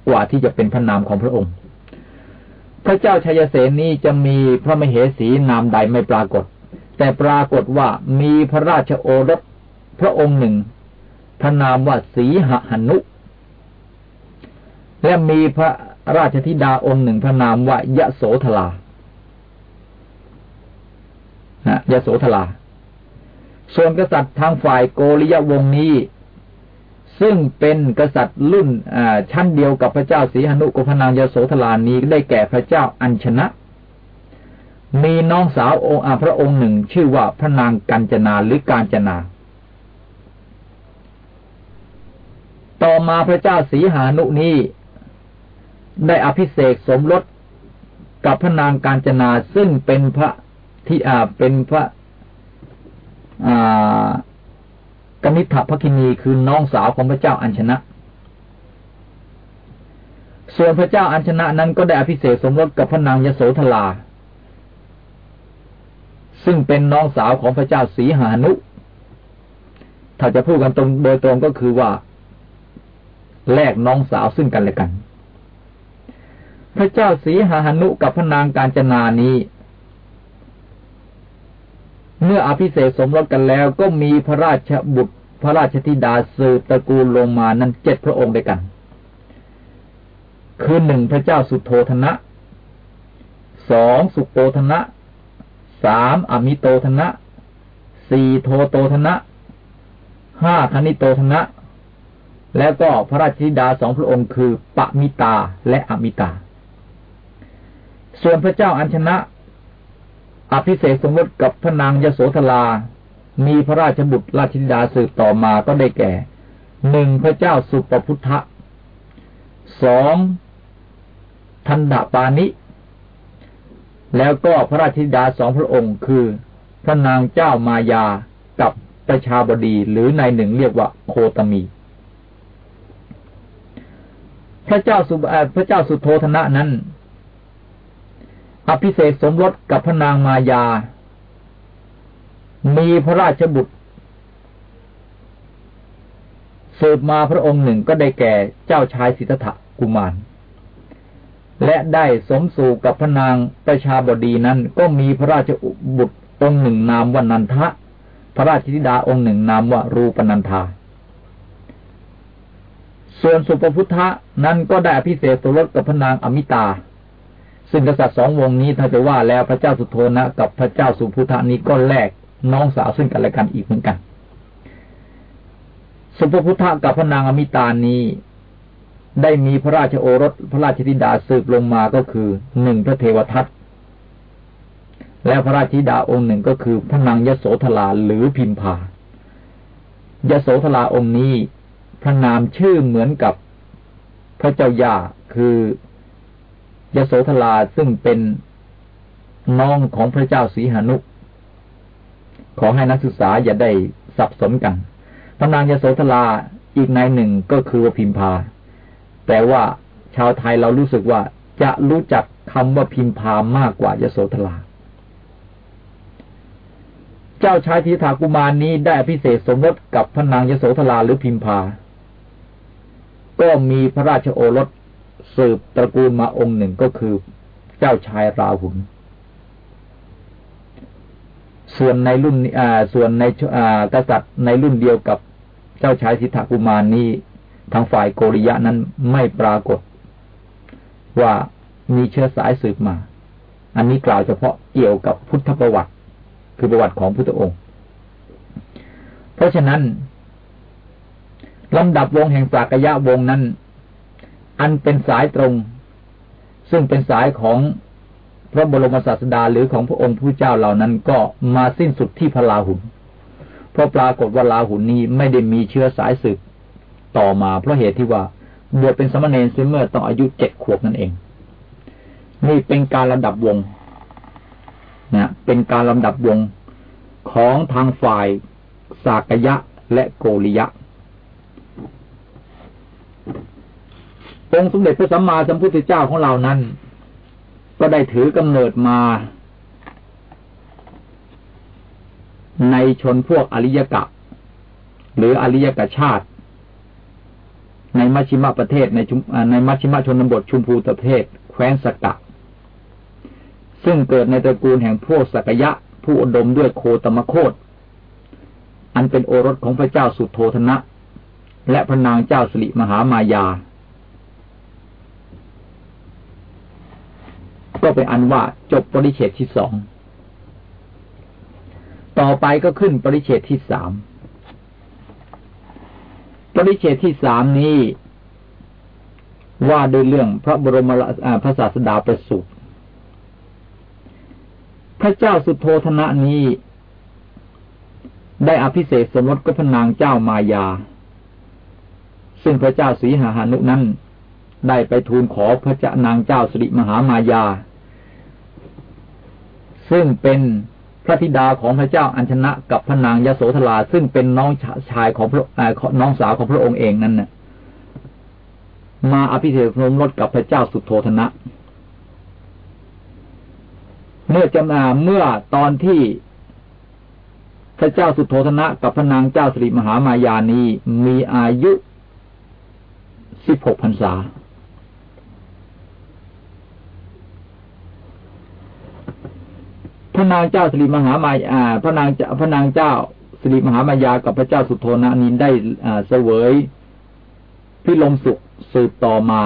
กว่าที่จะเป็นพระนามของพระองค์ พระเจ้าชายเสนนี้จะมีพระมเหสีนามใดไม่ปรากฏ แต่ปรากฏว่ามีพระราชโอรสพระองค์หนึ่ง พระนามว่าสีหหนุ และมีพระราชธิดาองค์หนึ่งพระนามว่ายะโสธลา ยะโสธลาส่วนกษัตริย์ทางฝ่ายโกริยวงนี้ ซึ่งเป็นกษัตริย์รุ่นชั้นเดียวกับพระเจ้าศรีหนุกพนางยโสธรานี้ได้แก่พระเจ้าอัญชนะ มีน้องสาวองค์พระองค์หนึ่ง ชื่อว่าพระนางกัญจนาหรือการจนาต่อมาพระเจ้าศรีหานุนี้ได้อภิเษกสมรสกับพระนางการจนาซึ่งเป็นพระ ที่อาเป็นพระกนิษฐภคินีคือน้องสาวของพระเจ้าอัญชนะ ส่วนพระเจ้าอัญชนะนั้นก็ได้อภิเษกสมรสกับพระนางยโสธรา ซึ่งเป็นน้องสาวของพระเจ้าสีหานุ ถ้าจะพูดกันตรงโดยตรงก็คือว่าแลกน้องสาวซึ่งกันและกัน พระเจ้าสีหานุกับพระนางการจนานี้ เมื่ออภิเษกสมรสกันแล้วก็มีพระราชบุตร พระราชธิดาสืบตระกูลลงมานั้นเจ็ดพระองค์ด้วยกัน คือหนึ่งพระเจ้าสุโธธนะสองสุโปธนะสามอมิโตธนะสี่โทโตธนะห้าธนิโตธนะแล้วก็พระราชธิดาสองพระองค์คือปมิตาและอมิตา ส่วนพระเจ้าอัญชนะ อภิเษกสมรสกับพระนางยโสธรา มีพระราชบุตรราชธิดาสืบต่อมาก็ได้แก่หนึ่งพระเจ้าสุปพุทธะสองทันดาปานิ แล้วก็พระราชธิดาสองพระองค์ คือ พระนางเจ้ามายากับประชาบดีหรือในหนึ่งเรียกว่าโคตมี พระเจ้าสุพระเจ้าสุโธธนะนั้น อภิเษกสมรสกับพระนางมายา มีพระราชบุตร สืบมาพระองค์หนึ่งก็ได้แก่เจ้าชายสิทธัตถกุมาร และได้สมสู่กับพระนางประชาบดีนั้น ก็มีพระราชบุตรองค์หนึ่งนามว่านันทะ พระราชธิดาองค์หนึ่งนามว่ารูปนันทาส่วนสุปพุทธะนั้นก็ได้อภิเษกสมรสกับพระนางอมิตา ซึ่งกษัตริย์สองวงนี้ถ้าจะว่าแล้วพระเจ้าสุโธนะกับพระเจ้าสุพุทธานี้ก็แลกน้องสาวซึ่งกันและกันอีกเหมือนกัน สุภพุทธะกับพระนางอมิตานี้ ได้มีพระราชโอรสพระราชธิดาสืบลงมาก็คือหนึ่งพระเทวทัตและพระราชธิดาองค์หนึ่งก็คือพระนางยโสธราหรือพิมพายโสธราองค์นี้ พระนามชื่อเหมือนกับพระเจ้าย่าคือ ยโสธราซึ่งเป็นน้องของพระเจ้าสีหนุ ขอให้นักศึกษาอย่าได้สับสนกันพระนางยโสธราอีกนายหนึ่งก็คือว่าพิมพา แต่ว่าชาวไทยเรารู้สึกว่าจะรู้จักคำว่าพิมพามากกว่ายโสธรา เจ้าชายทิธากุมารนี้ได้พิเศษสมรสกับพระนางยโสธราหรือพิมพา ก็มีพระราชโอรส สืบตระกูลมาองค์หนึ่งก็คือเจ้าชายราหุลส่วนในรุ่นอ่าส่วนในอ่ากษัตริย์ในรุ่นเดียวกับเจ้าชายสิทธกุมารนี้ ทางฝ่ายโกริยะนั้นไม่ปรากฏ ว่ามีเชื้อสายสืบมา อันนี้กล่าวเฉพาะเกี่ยวกับพุทธประวัติ คือประวัติของพุทธองค์ เพราะฉะนั้นลำดับวงแห่งสากยะวงนั้น อันเป็นสายตรง ซึ่งเป็นสายของพระบรมศาสดาหรือของพระองค์ผู้เจ้าเหล่านั้นก็มาสิ้นสุดที่พระลาหุนเพราะปรากฏว่าลาหุนนี้ไม่ได้มีเชื้อสายสืบต่อมาเพราะเหตุที่ว่าบวชเป็นสมณเณรเมื่อต้องอายุเจ็ดขวบนั่นเอง นี่เป็นการลำดับวงนะเป็นการลำดับวงของทางฝ่ายสากยะและโกริยะ องค์สมเด็จพระสัมมาสัมพุทธเจ้าของเรานั้น ก็ได้ถือกำเนิดมา ในชนพวกอริยกะ หรืออริยกะชาติ ในมัชชิมะประเทศในในมัชชิมะชนบทชุมพูประเทศ แคว้นสกะ ซึ่งเกิดในตระกูลแห่งพวกสักยะ ผู้อดมด้วยโคตมโคตอันเป็นโอรสของพระเจ้าสุโธธนะ และพระนางเจ้าสิริมหามายา ก็เป็นอันว่าจบปริเฉดที่สอง ต่อไปก็ขึ้นปริเฉดที่สาม ปริเชตที่สามนี้ ว่าด้วยเรื่องพระบรมพระศาสดาประสูติพระเจ้าสุโธธนะนี้ ได้อภิเษกสมรสกับพนางเจ้ามายา ซึ่งพระเจ้าศรีหาหานุนั้นได้ไปทูลขอพระเจ้านางเจ้าสิริมหามายา ซึ่งเป็นพระธิดาของพระเจ้าอัญชนะกับพระนางยโสธราซึ่งเป็นน้องชายของพระน้องสาวของพระองค์เองนั่นน่ะมาอภิเษกสมรสกับพระเจ้าสุโธธนะ เมื่อจะมาเมื่อตอนที่พระเจ้าสุโธธนะ กับพระนางเจ้าสิริมหามายานีมีอายุสิบหกพรรษา พ ระนางเจ้าสิริมหามายาพระนางพระนางเจ้าสิริมหามายากับพระเจ้าสุโธนะนี้ได้เสวยพิลมสุขสืบต่อมา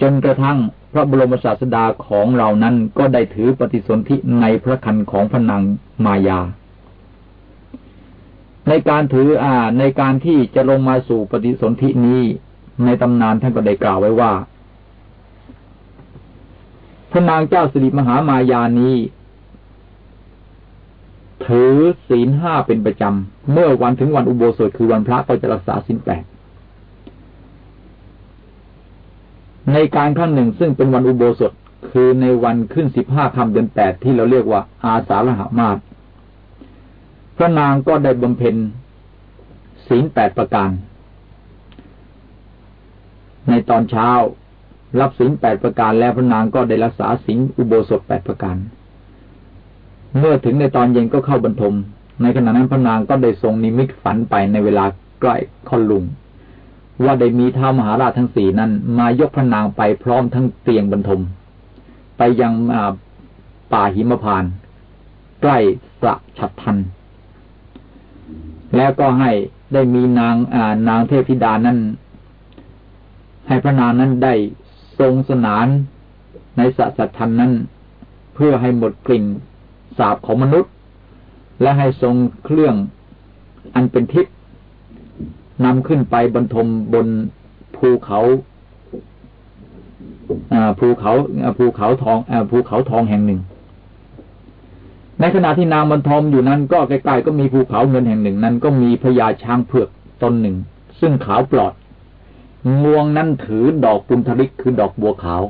จนกระทั่งพระบรมศาสดาของเรานั้นก็ได้ถือปฏิสนธิในพระคันของพระนางมายา ในการถืออ่า ในการที่จะลงมาสู่ปฏิสนธินี้ในตำนานท่านก็ได้กล่าวไว้ว่าพระนางเจ้าสิริมหามายานี้ ถือศีลห้าเป็นประจำ เมื่อวันถึงวันอุโบสถคือวันพระก็จะรักษาศีลแปดในการครั้งหนึ่งซึ่งเป็นวันอุโบสถคือในวันขึ้นสิบห้าคำเดือนแปดที่เราเรียกว่า อาสาฬหามาศพระนางก็ได้บำเพ็ญศีลแปดประการ ในตอนเช้า รับศีลแปดประการแล้วพระนางก็ได้รักษาศีลอุโบสถแปดประการ เมื่อถึงในตอนเย็นก็เข้าบรรทม ในขณะนั้นพระนางก็ได้ทรงนิมิตฝันไปในเวลาใกล้คอนลุง ว่าได้มีท้ามหาราชทั้งสี่นั้น มายกพระนางไปพร้อมทั้งเตียงบรรทม ไปยังป่าหิมพานใกล้สะฉัดทัน แล้วก็ให้ได้มีนางนางเทพธิดานั้นให้พระนางนั้นได้ทรงสนานในสะฉัดทันนั้น เพื่อให้หมดกลิ่น สาบของมนุษย์ และให้ทรงเครื่องอันเป็นทิพย์นำขึ้นไปบรรทมบนภูเขาภูเขาภูเขาทองภูเขาทองแห่งหนึ่ง ในขณะที่นางบรรทมอยู่นั้น ก็ใกล้ๆก็มีภูเขาเงินแห่งหนึ่ง นั้นก็มีพญาช้างเผือกตนหนึ่ง ซึ่งขาวปลอดงวงนั้นถือดอกปุณทริกคือดอกบัวขาว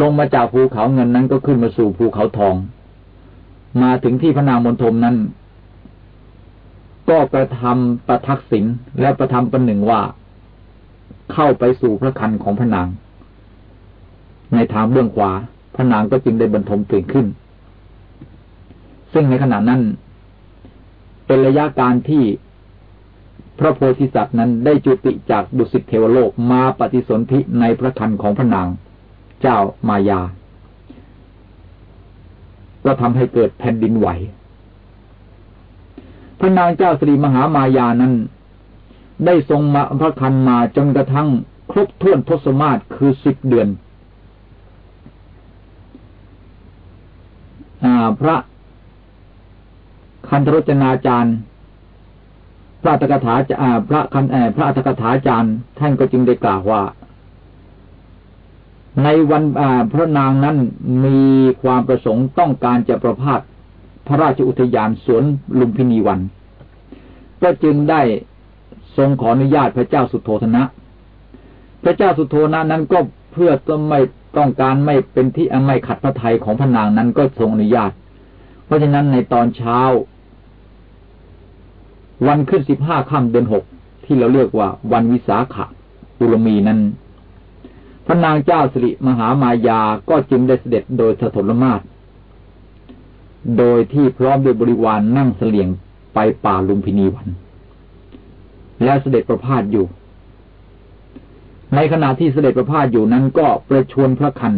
ลงมาจากภูเขาเงินนั้นก็ขึ้นมาสู่ภูเขาทอง มาถึงที่พระนางมณฑมนั้น ก็กระทำประทักษิณและประทำประหนึ่งว่า เข้าไปสู่พระคันของพระนาง ในทางเบื้องขวาพระนางก็จึงได้บรรทมตื่นขึ้น ซึ่งในขณะนั้น เป็นระยะการที่พระโพธิสัตว์นั้นได้จุติจากดุสิตเทวโลกมาปฏิสนธิในพระคันของพระนาง เจ้ามายา ก็ทำให้เกิดแผ่นดินไหว พระนางเจ้าสรีมหามายานั้น ได้ทรงมาพระคันมาจนกระทั่งครบถ้วนทศมาศคือสิบเดือนอพระคันธรจนาจารย์ พระตกถาจาพระคันแอพระตกถาจารย์ ท่านก็จึงได้กล่าวว่า ในวันพระนางนั้นมีความประสงค์ต้องการจะประพาสพระราชอุทยานสวนลุมพินีวัน ก็จึงได้ทรงขออนุญาตพระเจ้าสุโธธนะ พระเจ้าสุโธนะนั้นก็เพื่อจะไม่ต้องการไม่เป็นที่ไม่ขัดพระทัยของพระนางนั้นก็ทรงอนุญาต เพราะฉะนั้นในตอนเช้า วันขึ้นสิบห้าค่ำเดือนหกที่เราเรียกว่าวันวิสาขะปุรมีนั้น พระนางเจ้าสิริมหามายาก็จึงได้เสด็จโดยสถลมาศโดยที่พร้อมด้วยบริวารนนั่งเสลียงไปป่าลุมพินีวัน และเสด็จประพาสอยู่ ในขณะที่เสด็จประพาสอยู่นั้นก็ประชวนพระคัน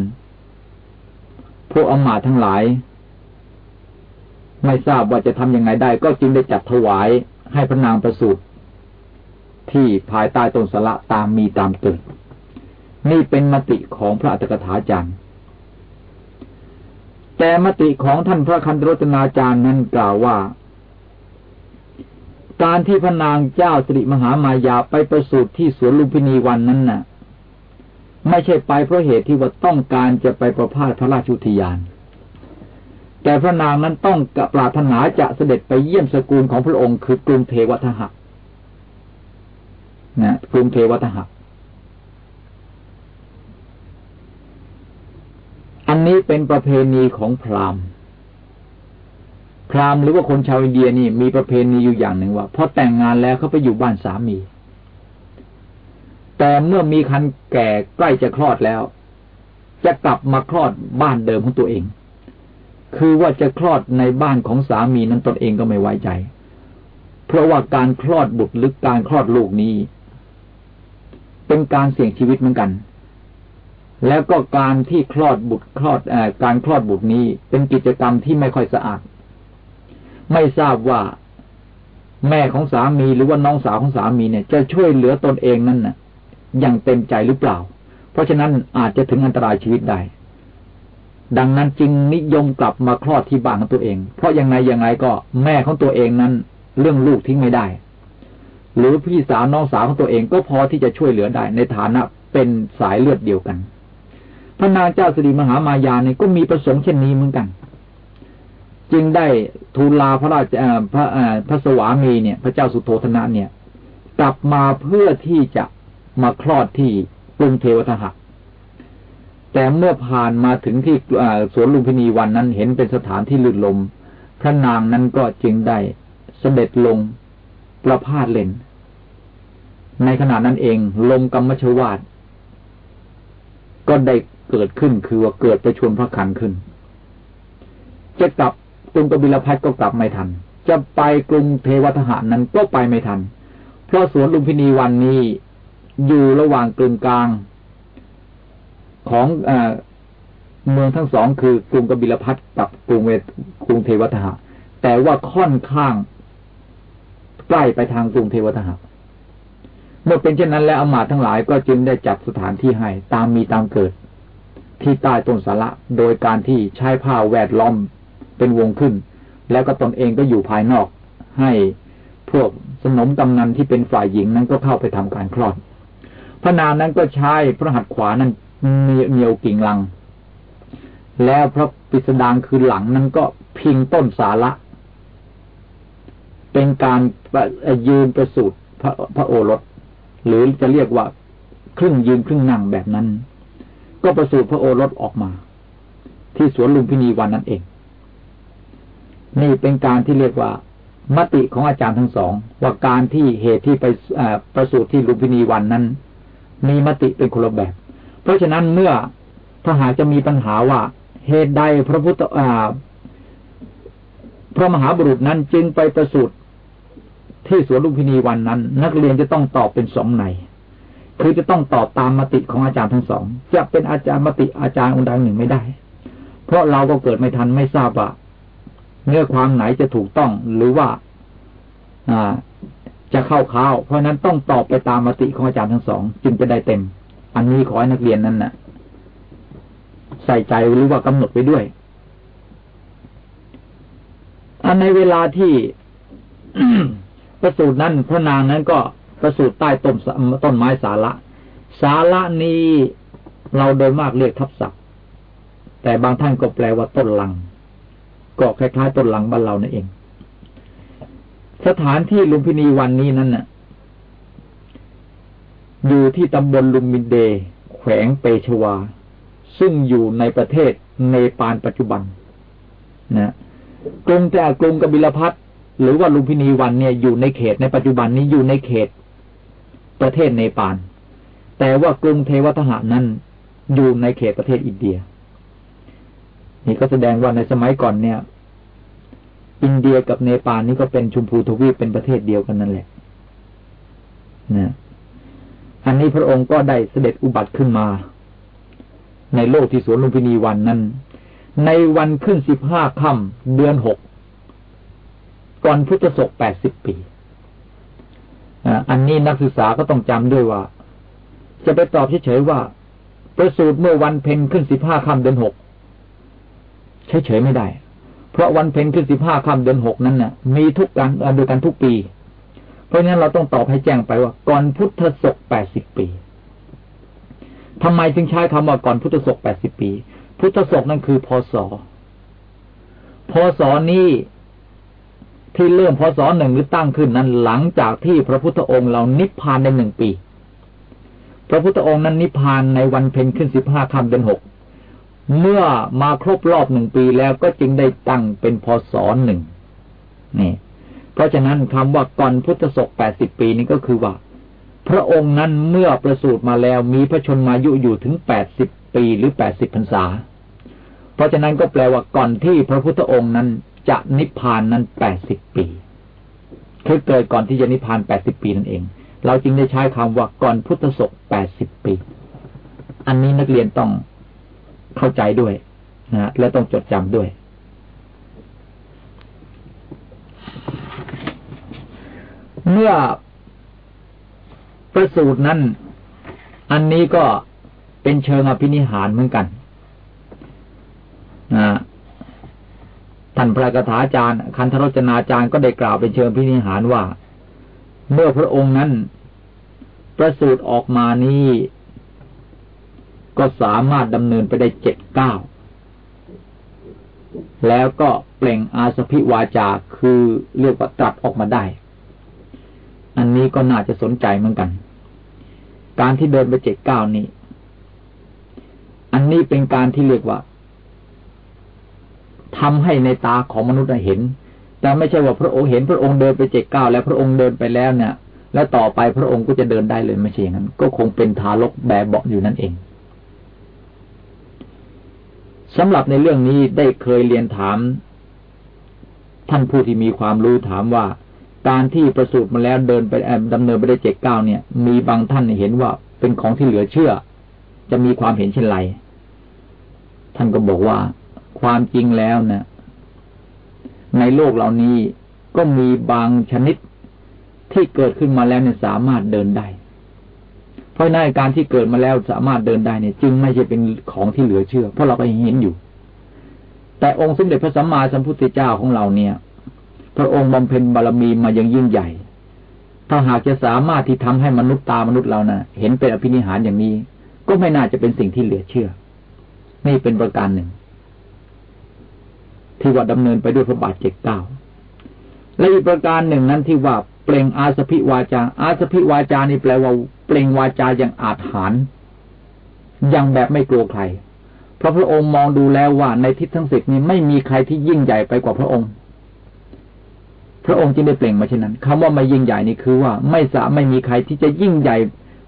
พวกอมาทั้งหลาย ไม่ทราบว่าจะทำยังไงได้ ก็จึงได้จัดถวายให้พระนางประสูติที่ภายใต้ต้นสละตามมีตามเกิด นี่เป็นมติของพระอัตถกถาจารย์ แต่มติของท่านพระคันธรจนาจารย์นั้นกล่าวว่า การที่พระนางเจ้าสิริมหามายาไปประสูติที่สวนลุมพินีวันนั้นน่ะ ไม่ใช่ไปเพราะเหตุที่ว่าต้องการจะไปประพาสพระราชุทยาน แต่พระนางนั้นต้องกปรารถนาจะเสด็จไปเยี่ยมสกุลของพระองค์คือกรุงเทวทหะนะกรุงเทวทหะ อันนี้เป็นประเพณีของพราหมณ์ พราหมณ์หรือว่าคนชาวอินเดียนี่มีประเพณีอยู่อย่างหนึ่งว่าพอแต่งงานแล้วเขาไปอยู่บ้านสามี แต่เมื่อมีคันแก่ใกล้จะคลอดแล้ว จะกลับมาคลอดบ้านเดิมของตัวเอง คือว่าจะคลอดในบ้านของสามีนั้นตนเองก็ไม่ไว้ใจ เพราะว่าการคลอดบุตรหรือการคลอดลูกนี้ เป็นการเสี่ยงชีวิตเหมือนกัน แล้วก็การที่คลอดบุตรคลอดอการคลอดบุตรนี้ เป็นกิจกรรมที่ไม่ค่อยสะอาด ไม่ทราบว่าแม่ของสามีหรือว่าน้องสาวของสามีเนี่ย จะช่วยเหลือตนเองนั่นน่ะ อย่างเต็มใจหรือเปล่า เพราะฉะนั้นอาจจะถึงอันตรายชีวิตได้ ดังนั้นจึงนิยมกลับมาคลอดที่บ้านของตัวเอง เพราะยังไงยังไงก็แม่ของตัวเองนั้น เรื่องลูกทิ้งไม่ได้ หรือพี่สาวน้องสาวของตัวเองก็พอที่จะช่วยเหลือได้ ในฐานะเป็นสายเลือดเดียวกัน พระนางเจ้าสิริมหามายาเนี่ยก็มีประสงค์เช่นนี้เหมือนกัน จึงได้ทูลลาพระราชพระพระสวามีเนี่ย พระเจ้าสุโธธนะเนี่ย กลับมาเพื่อที่จะมาคลอดที่กรุงเทวทหะแต่เมื่อผ่านมาถึงที่สวนลุมพินีวันนั้นเห็นเป็นสถานที่ลื่นลม พระนางนั้นก็จึงได้เสด็จลงประพาสเลนในขณะนั้นเองลมกรรมชวาดก็ได้ เกิดขึ้นคือว่าเกิดไปชวนพระคันขึ้น จะกลับกรุงกบิลพัทก็กลับไม่ทัน จะไปกรุงเทวทหารนั้นก็ไปไม่ทัน เพราะสวนลุมพินีวันนี้อยู่ระหว่างกึ่งกลางของอเมืองทั้งสองคือกรุงกบิลพัทกับกรุงเวกรุงเทวทหะ แต่ว่าค่อนข้างใกล้ไปทางกรุงเทวทหะเมื่อเป็นเช่นนั้นแล้วอมาตทั้งหลายก็จึงได้จัดสถานที่ให้ตามมีตามเกิด ที่ใต้ต้นสาระโดยการที่ใช้ผ้าแวดล้อมเป็นวงขึ้น แล้วก็ตนเองก็อยู่ภายนอก ให้พวกสนมกำนันที่เป็นฝ่ายหญิงนั้นก็เข้าไปทำการคลอด พระนางนั้นก็ใช้พระหัตถ์ขวานั้นเหนียวกิ่งลัง แล้วพระปิสดางคือหลังนั้นก็พิงต้นสาระ เป็นการยืนประสูตรพระพระโอรส หรือจะเรียกว่าครึ่งยืนครึ่งนั่งแบบนั้น ก็ประสูตรพระโอรสออกมา ที่สวนลุมพินีวันนั้นเอง นี่เป็นการที่เรียกว่ามติของอาจารย์ทั้งสอง ว่าการที่เหตุที่ไปประสูติที่ลุมพินีวันนั้น มีมติเป็นคนละแบบ เพราะฉะนั้นเมื่อถ้าหากจะมีปัญหาว่าเหตุใดพระพุทธพระมหาบุรุษนั้นจึงไปประสูติที่สวนลุมพินีวันนั้น นักเรียนจะต้องตอบเป็นสองใน คือจะต้องตอบตามมติของอาจารย์ทั้งสอง จะเป็นอาจารย์มติอาจารย์องค์ใดหนึ่งไม่ได้ เพราะเราก็เกิดไม่ทันไม่ทราบว่าเนื้อความไหนจะถูกต้องหรือว่าจะเข้าข้าว เพราะนั้นต้องตอบไปตามมติของอาจารย์ทั้งสอง จึงจะได้เต็ม อันนี้ขอให้นักเรียนนั้นนะ่ะ ใส่ใจหรือว่ากำหนดไปด้วย อันในเวลาที่ประสูตรนั้นพระนางนั้นก็ ประสูตรใต้ต้นต้นไม้สาระ สาระนี้เราโดยมากเรียกทับศัพท์ แต่บางท่านก็แปลว่าต้นลัง ก็คล้ายๆต้นหลังบ้านเรานั่นเอง สถานที่ลุมพินีวันนี้นั้นน่ะ อยู่ที่ตำบลลุมมินเด แขวงเปชวา ซึ่งอยู่ในประเทศเนปาลปัจจุบัน นะกรุงแต่กรุงกบิลพัทหรือว่าลุมพินีวันเนี่ยอยู่ในเขตในปัจจุบันนี้อยู่ในเขต ประเทศเนปาล แต่ว่ากรุงเทวทหานั้นอยู่ในเขตประเทศอินเดีย นี่ก็แสดงว่าในสมัยก่อนเนี่ย อินเดียกับเนปาลนี่ก็เป็นชุมพูทวีปเป็นประเทศเดียวกันนั่นแหละนะอันนี้พระองค์ก็ได้เสด็จอุบัติขึ้นมา ในโลกที่สวนลุมพินีวันนั้น ในวันขึ้นสิบห้าค่ำเดือนหกก่อนพุทธศกแปดสิบปี อันนี้นักศึกษาก็ต้องจำด้วยว่า จะไปตอบเฉยๆว่า ประสูตรเมื่อวันเพ็ญขึ้นสิบห้าค่ำเดือนหกเฉยๆไม่ได้ เพราะวันเพ็ญขึ้นสิบห้าค่ำเดือนหกนั้นน่ะ มีทุกการโดยกันทุกปี เพราะฉะนั้นเราต้องตอบให้แจ้งไปว่า ก่อนพุทธศกแปดสิบปีทำไมจึงใช้คำว่าก่อนพุทธศกแปดสิบปี พุทธศกนั่นคือพศพศนี้ ที่เริ่มพศหนึ่งหรือตั้งขึ้นนั้นหลังจากที่พระพุทธองค์เรานิพพานในหนึ่งปี พระพุทธองค์นั้นนิพพานในวันเพ็ญขึ้นสิบห้าค่ำเดือนหกเมื่อมาครบรอบหนึ่งปีแล้วก็จึงได้ตั้งเป็นพศหนึ่งนี่เพราะฉะนั้นคำว่าก่อนพุทธศกแปดสิบปีนี้ก็คือว่า พระองค์นั้นเมื่อประสูติมาแล้วมีพระชนมายุอยู่ถึงแปดสิบปีหรือแปดสิบพรรษา เพราะฉะนั้นก็แปลว่าก่อนที่พระพุทธองค์นั้น จะนิพพานนั้นแปดสิบปีคือเกิดก่อนที่จะนิพพานแปดสิบปีนั่นเอง เราจึงได้ใช้คำว่าก่อนพุทธศกแปดสิบปี อันนี้นักเรียนต้องเข้าใจด้วยนะและต้องจดจำด้วย เมื่อประสูตรนั้น อันนี้ก็เป็นเชิงอภินิหารเหมือนกันนะ ท่านพระกถาจารย์ คันธรจนาจารย์ก็ได้กล่าวเป็นเชิงพินิหารว่า เมื่อพระองค์นั้น ประสูตรออกมานี้ก็สามารถดำเนินไปได้เจ็ดเก้าแล้วก็เปล่งอาสพิวาจาคือเรียกว่าตรัสออกมาได้ อันนี้ก็น่าจะสนใจเหมือนกัน การที่เดินไปเจ็ดเก้านี้ อันนี้เป็นการที่เรียกว่า ทำให้ในตาของมนุษย์เห็น แต่ไม่ใช่ว่าพระองค์เห็นพระองค์เดินไปเจ็ดก้าวแล้วพระองค์เดินไปแล้วเนี่ย แล้วต่อไปพระองค์ก็จะเดินได้เลยไม่ใช่อย่างนั้น ก็คงเป็นทารกแบบเบาอยู่นั่นเองสำหรับในเรื่องนี้ได้เคยเรียนถาม ท่านผู้ที่มีความรู้ถามว่า การที่ประสูติมาแล้วเดินไปดำเนินไปได้เจ็ดเก้าเนี่ย มีบางท่านเห็นว่าเป็นของที่เหลือเชื่อ จะมีความเห็นเช่นไร ท่านก็บอกว่า ความจริงแล้วนะในโลกเหล่านี้ก็มีบางชนิดที่เกิดขึ้นมาแล้วเนี่ยสามารถเดินได้ เพราะในการที่เกิดมาแล้วสามารถเดินได้เนี่ย จึงไม่ใช่เป็นของที่เหลือเชื่อ เพราะเราก็เห็นอยู่ แต่องค์สมเด็จพระสัมมาสัมพุทธเจ้าของเราเนี่ย พระองค์บำเพ็ญบารมีมาอย่างยิ่งใหญ่ ถ้าหากจะสามารถที่ทำให้มนุษย์ตามนุษย์เรานะ่ะ เห็นเป็นอภินิหารอย่างนี้ ก็ไม่น่าจะเป็นสิ่งที่เหลือเชื่อ นี่เป็นประการหนึ่ง ที่ว่าดำเนินไปด้วยพระบาทเจ็ดเก้าและอีกประการหนึ่งนั้นที่ว่าเปล่งอาสพิวาจา อาสพิวาจานี่แปลว่าเปล่งวาจาอย่างอาถรรพ์ยังแบบไม่กลัวใคร เพราะพระองค์มองดูแล้วว่าในทิศทั้งสิบนี้ไม่มีใครที่ยิ่งใหญ่ไปกว่าพระองค์ พระองค์จึงได้เปล่งมาเช่นนั้นคำว่าไม่ยิ่งใหญ่นี่คือว่าไม่สาไม่มีใครที่จะยิ่งใหญ่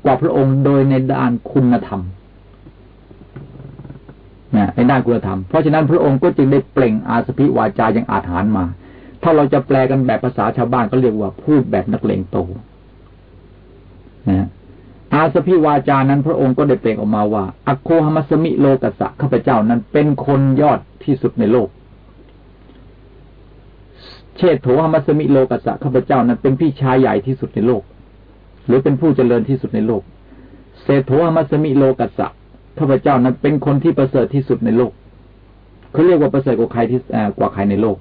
กว่าพระองค์โดยในด้านคุณธรรม นะในด้านคุณธรรม เพราะฉะนั้นพระองค์ก็จึงได้เปล่งอาสพิวาจาอย่างอาถรรพ์มา ถ้าเราจะแปลกันแบบภาษาชาวบ้านก็เรียกว่าพูดแบบนักเลงโตนะอาสพิวาจานั้นพระองค์ก็ได้เปล่งออกมาว่าอโคหมัสมิโลกัสสะข้าพเจ้านั้นเป็นคนยอดที่สุดในโลก เชษโถหมัสมิโลกัสสะข้าพเจ้านั้นเป็นพี่ชายใหญ่ที่สุดในโลก หรือเป็นผู้เจริญที่สุดในโลกเศโถหมัสมิโลกัสสะ ข้าพเจ้านั้นเป็นคนที่ประเสริฐที่สุดในโลกเขาเรียกว่าประเสริฐกว่าใครที่กว่าใครในโลก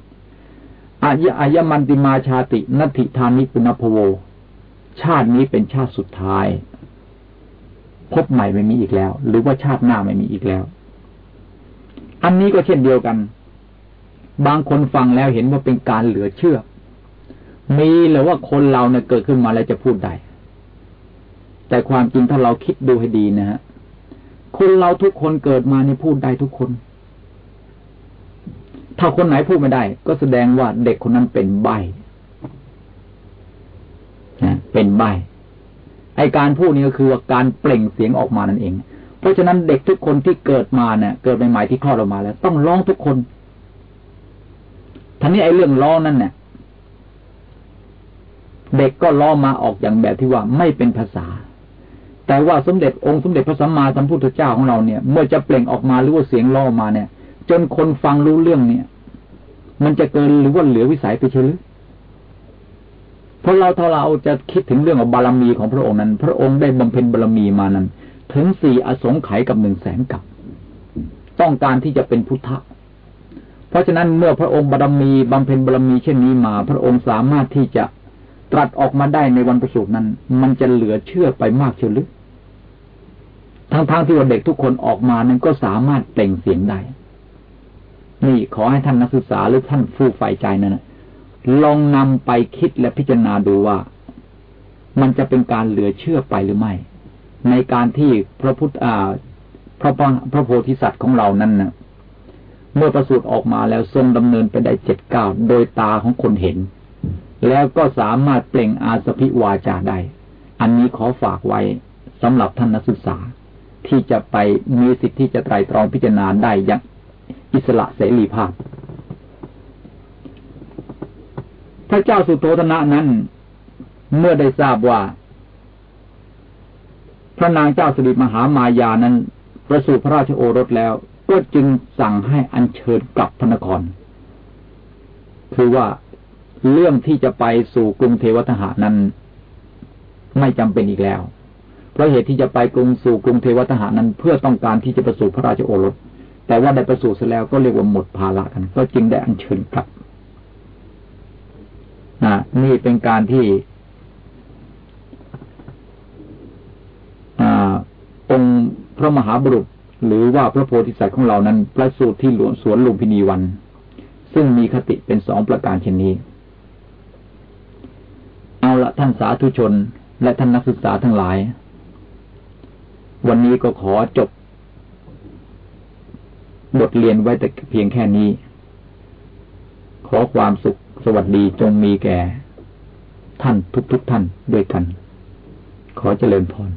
อายะอายมันติมาชาตินัตถิธานิปุณพโว ชาตินี้เป็นชาติสุดท้าย พบใหม่ไม่มีอีกแล้ว หรือว่าชาติหน้าไม่มีอีกแล้ว อันนี้ก็เช่นเดียวกัน บางคนฟังแล้วเห็นว่าเป็นการเหลือเชื่อ มีหรือว่าคนเราเนี่ยเกิดขึ้นมาแล้วจะพูดได้ แต่ความจริงถ้าเราคิดดูให้ดีนะฮะ คนเราทุกคนเกิดมานี่พูดได้ทุกคน ถ้าคนไหนพูดไม่ได้ ก็แสดงว่าเด็กคนนั้นเป็นใบนะเป็นใบไอการพูดนี่ก็คือการเปล่งเสียงออกมานั่นเอง เพราะฉะนั้นเด็กทุกคนที่เกิดมาเนี่ยเกิดใหม่ๆที่คลอดออกมาแล้ว ต้องร้องทุกคนท่านี้ไอเรื่องร้องนั่นเนี่ยเด็กก็ร้องมาออกอย่างแบบที่ว่าไม่เป็นภาษา แต่ว่าสมเด็จองค์สมเด็จพระสัมมาสัมพุทธเจ้าของเราเนี่ย เมื่อจะเปล่งออกมาหรือว่าเสียงร้อมาเนี่ย จนคนฟังรู้เรื่องเนี่ย มันจะเกินหรือว่าเหลือวิสัยไปเฉลือเพราะเราถ้าเราจะคิดถึงเรื่องของบารมีของพระองค์นั้น พระองค์ได้บำเพ็ญบารมีมานั้น ถึงสี่อสงไขยกับหนึ่งแสนกับต้องการที่จะเป็นพุทธะเพราะฉะนั้นเมื่อพระองค์บารมีบำเพ็ญบารมีเช่นนี้มา พระองค์สามารถที่จะตรัสออกมาได้ในวันประสูตินั้น มันจะเหลือเชื่อไปมากเชียวหรือ ทั้งๆทที่ว่าเด็กทุกคนออกมานั้นก็สามารถเปล่งเสียงได้ นี่ขอให้ท่านนักศึกษาหรือท่านผู้ใฝ่ใจนั้นลองนำไปคิดและพิจารณาดูว่า มันจะเป็นการเหลือเชื่อไปหรือไม่ ในการที่พระพุทธอาพระพระโพธิสัตว์ของเรานั้นนะเมื่อประสูติออกมาแล้วทรงดำเนินไปได้เจ็ดเก้าโดยตาของคนเห็น แล้วก็สามารถเปล่งอาสพิวาจาได้ อันนี้ขอฝากไว้สำหรับท่านนักศึกษา ที่จะไปมีสิทธิ์ที่จะไตรตรองพิจารณาได้อย่างอิสระเสรีภาพ พระเจ้าสุโธธนะนั้น เมื่อได้ทราบว่า พระนางเจ้าสิริมหามายานั้น ประสูติพระราชโอรสแล้ว ก็จึงสั่งให้อัญเชิญกลับพระนคร คือว่าเรื่องที่จะไปสู่กรุงเทวทหานั้น ไม่จำเป็นอีกแล้ว เพราะเหตุที่จะไปกรุงสู่กรุงเทวทหานั้น เพื่อต้องการที่จะประสูติพระราชโอรส แต่ว่าได้ประสูติแล้วก็เรียกว่าหมดภาระกัน ก็จึงได้อัญเชิญกลับนะนี่เป็นการที่องค์พระมหาบุรุษ หรือว่าพระโพธิสัตว์ของเรานั้นประสูติที่หลวงสวนลุมพินีวัน ซึ่งมีคติเป็นสองประการเช่นนี้ เอาละท่านสาธุชนและท่านนักศึกษาทั้งหลาย วันนี้ก็ขอจบบทเรียนไว้แต่เพียงแค่นี้ ขอความสุขสวัสดีจงมีแก่ ท่านทุกๆทท่านด้วยกัน ขอเจริญพร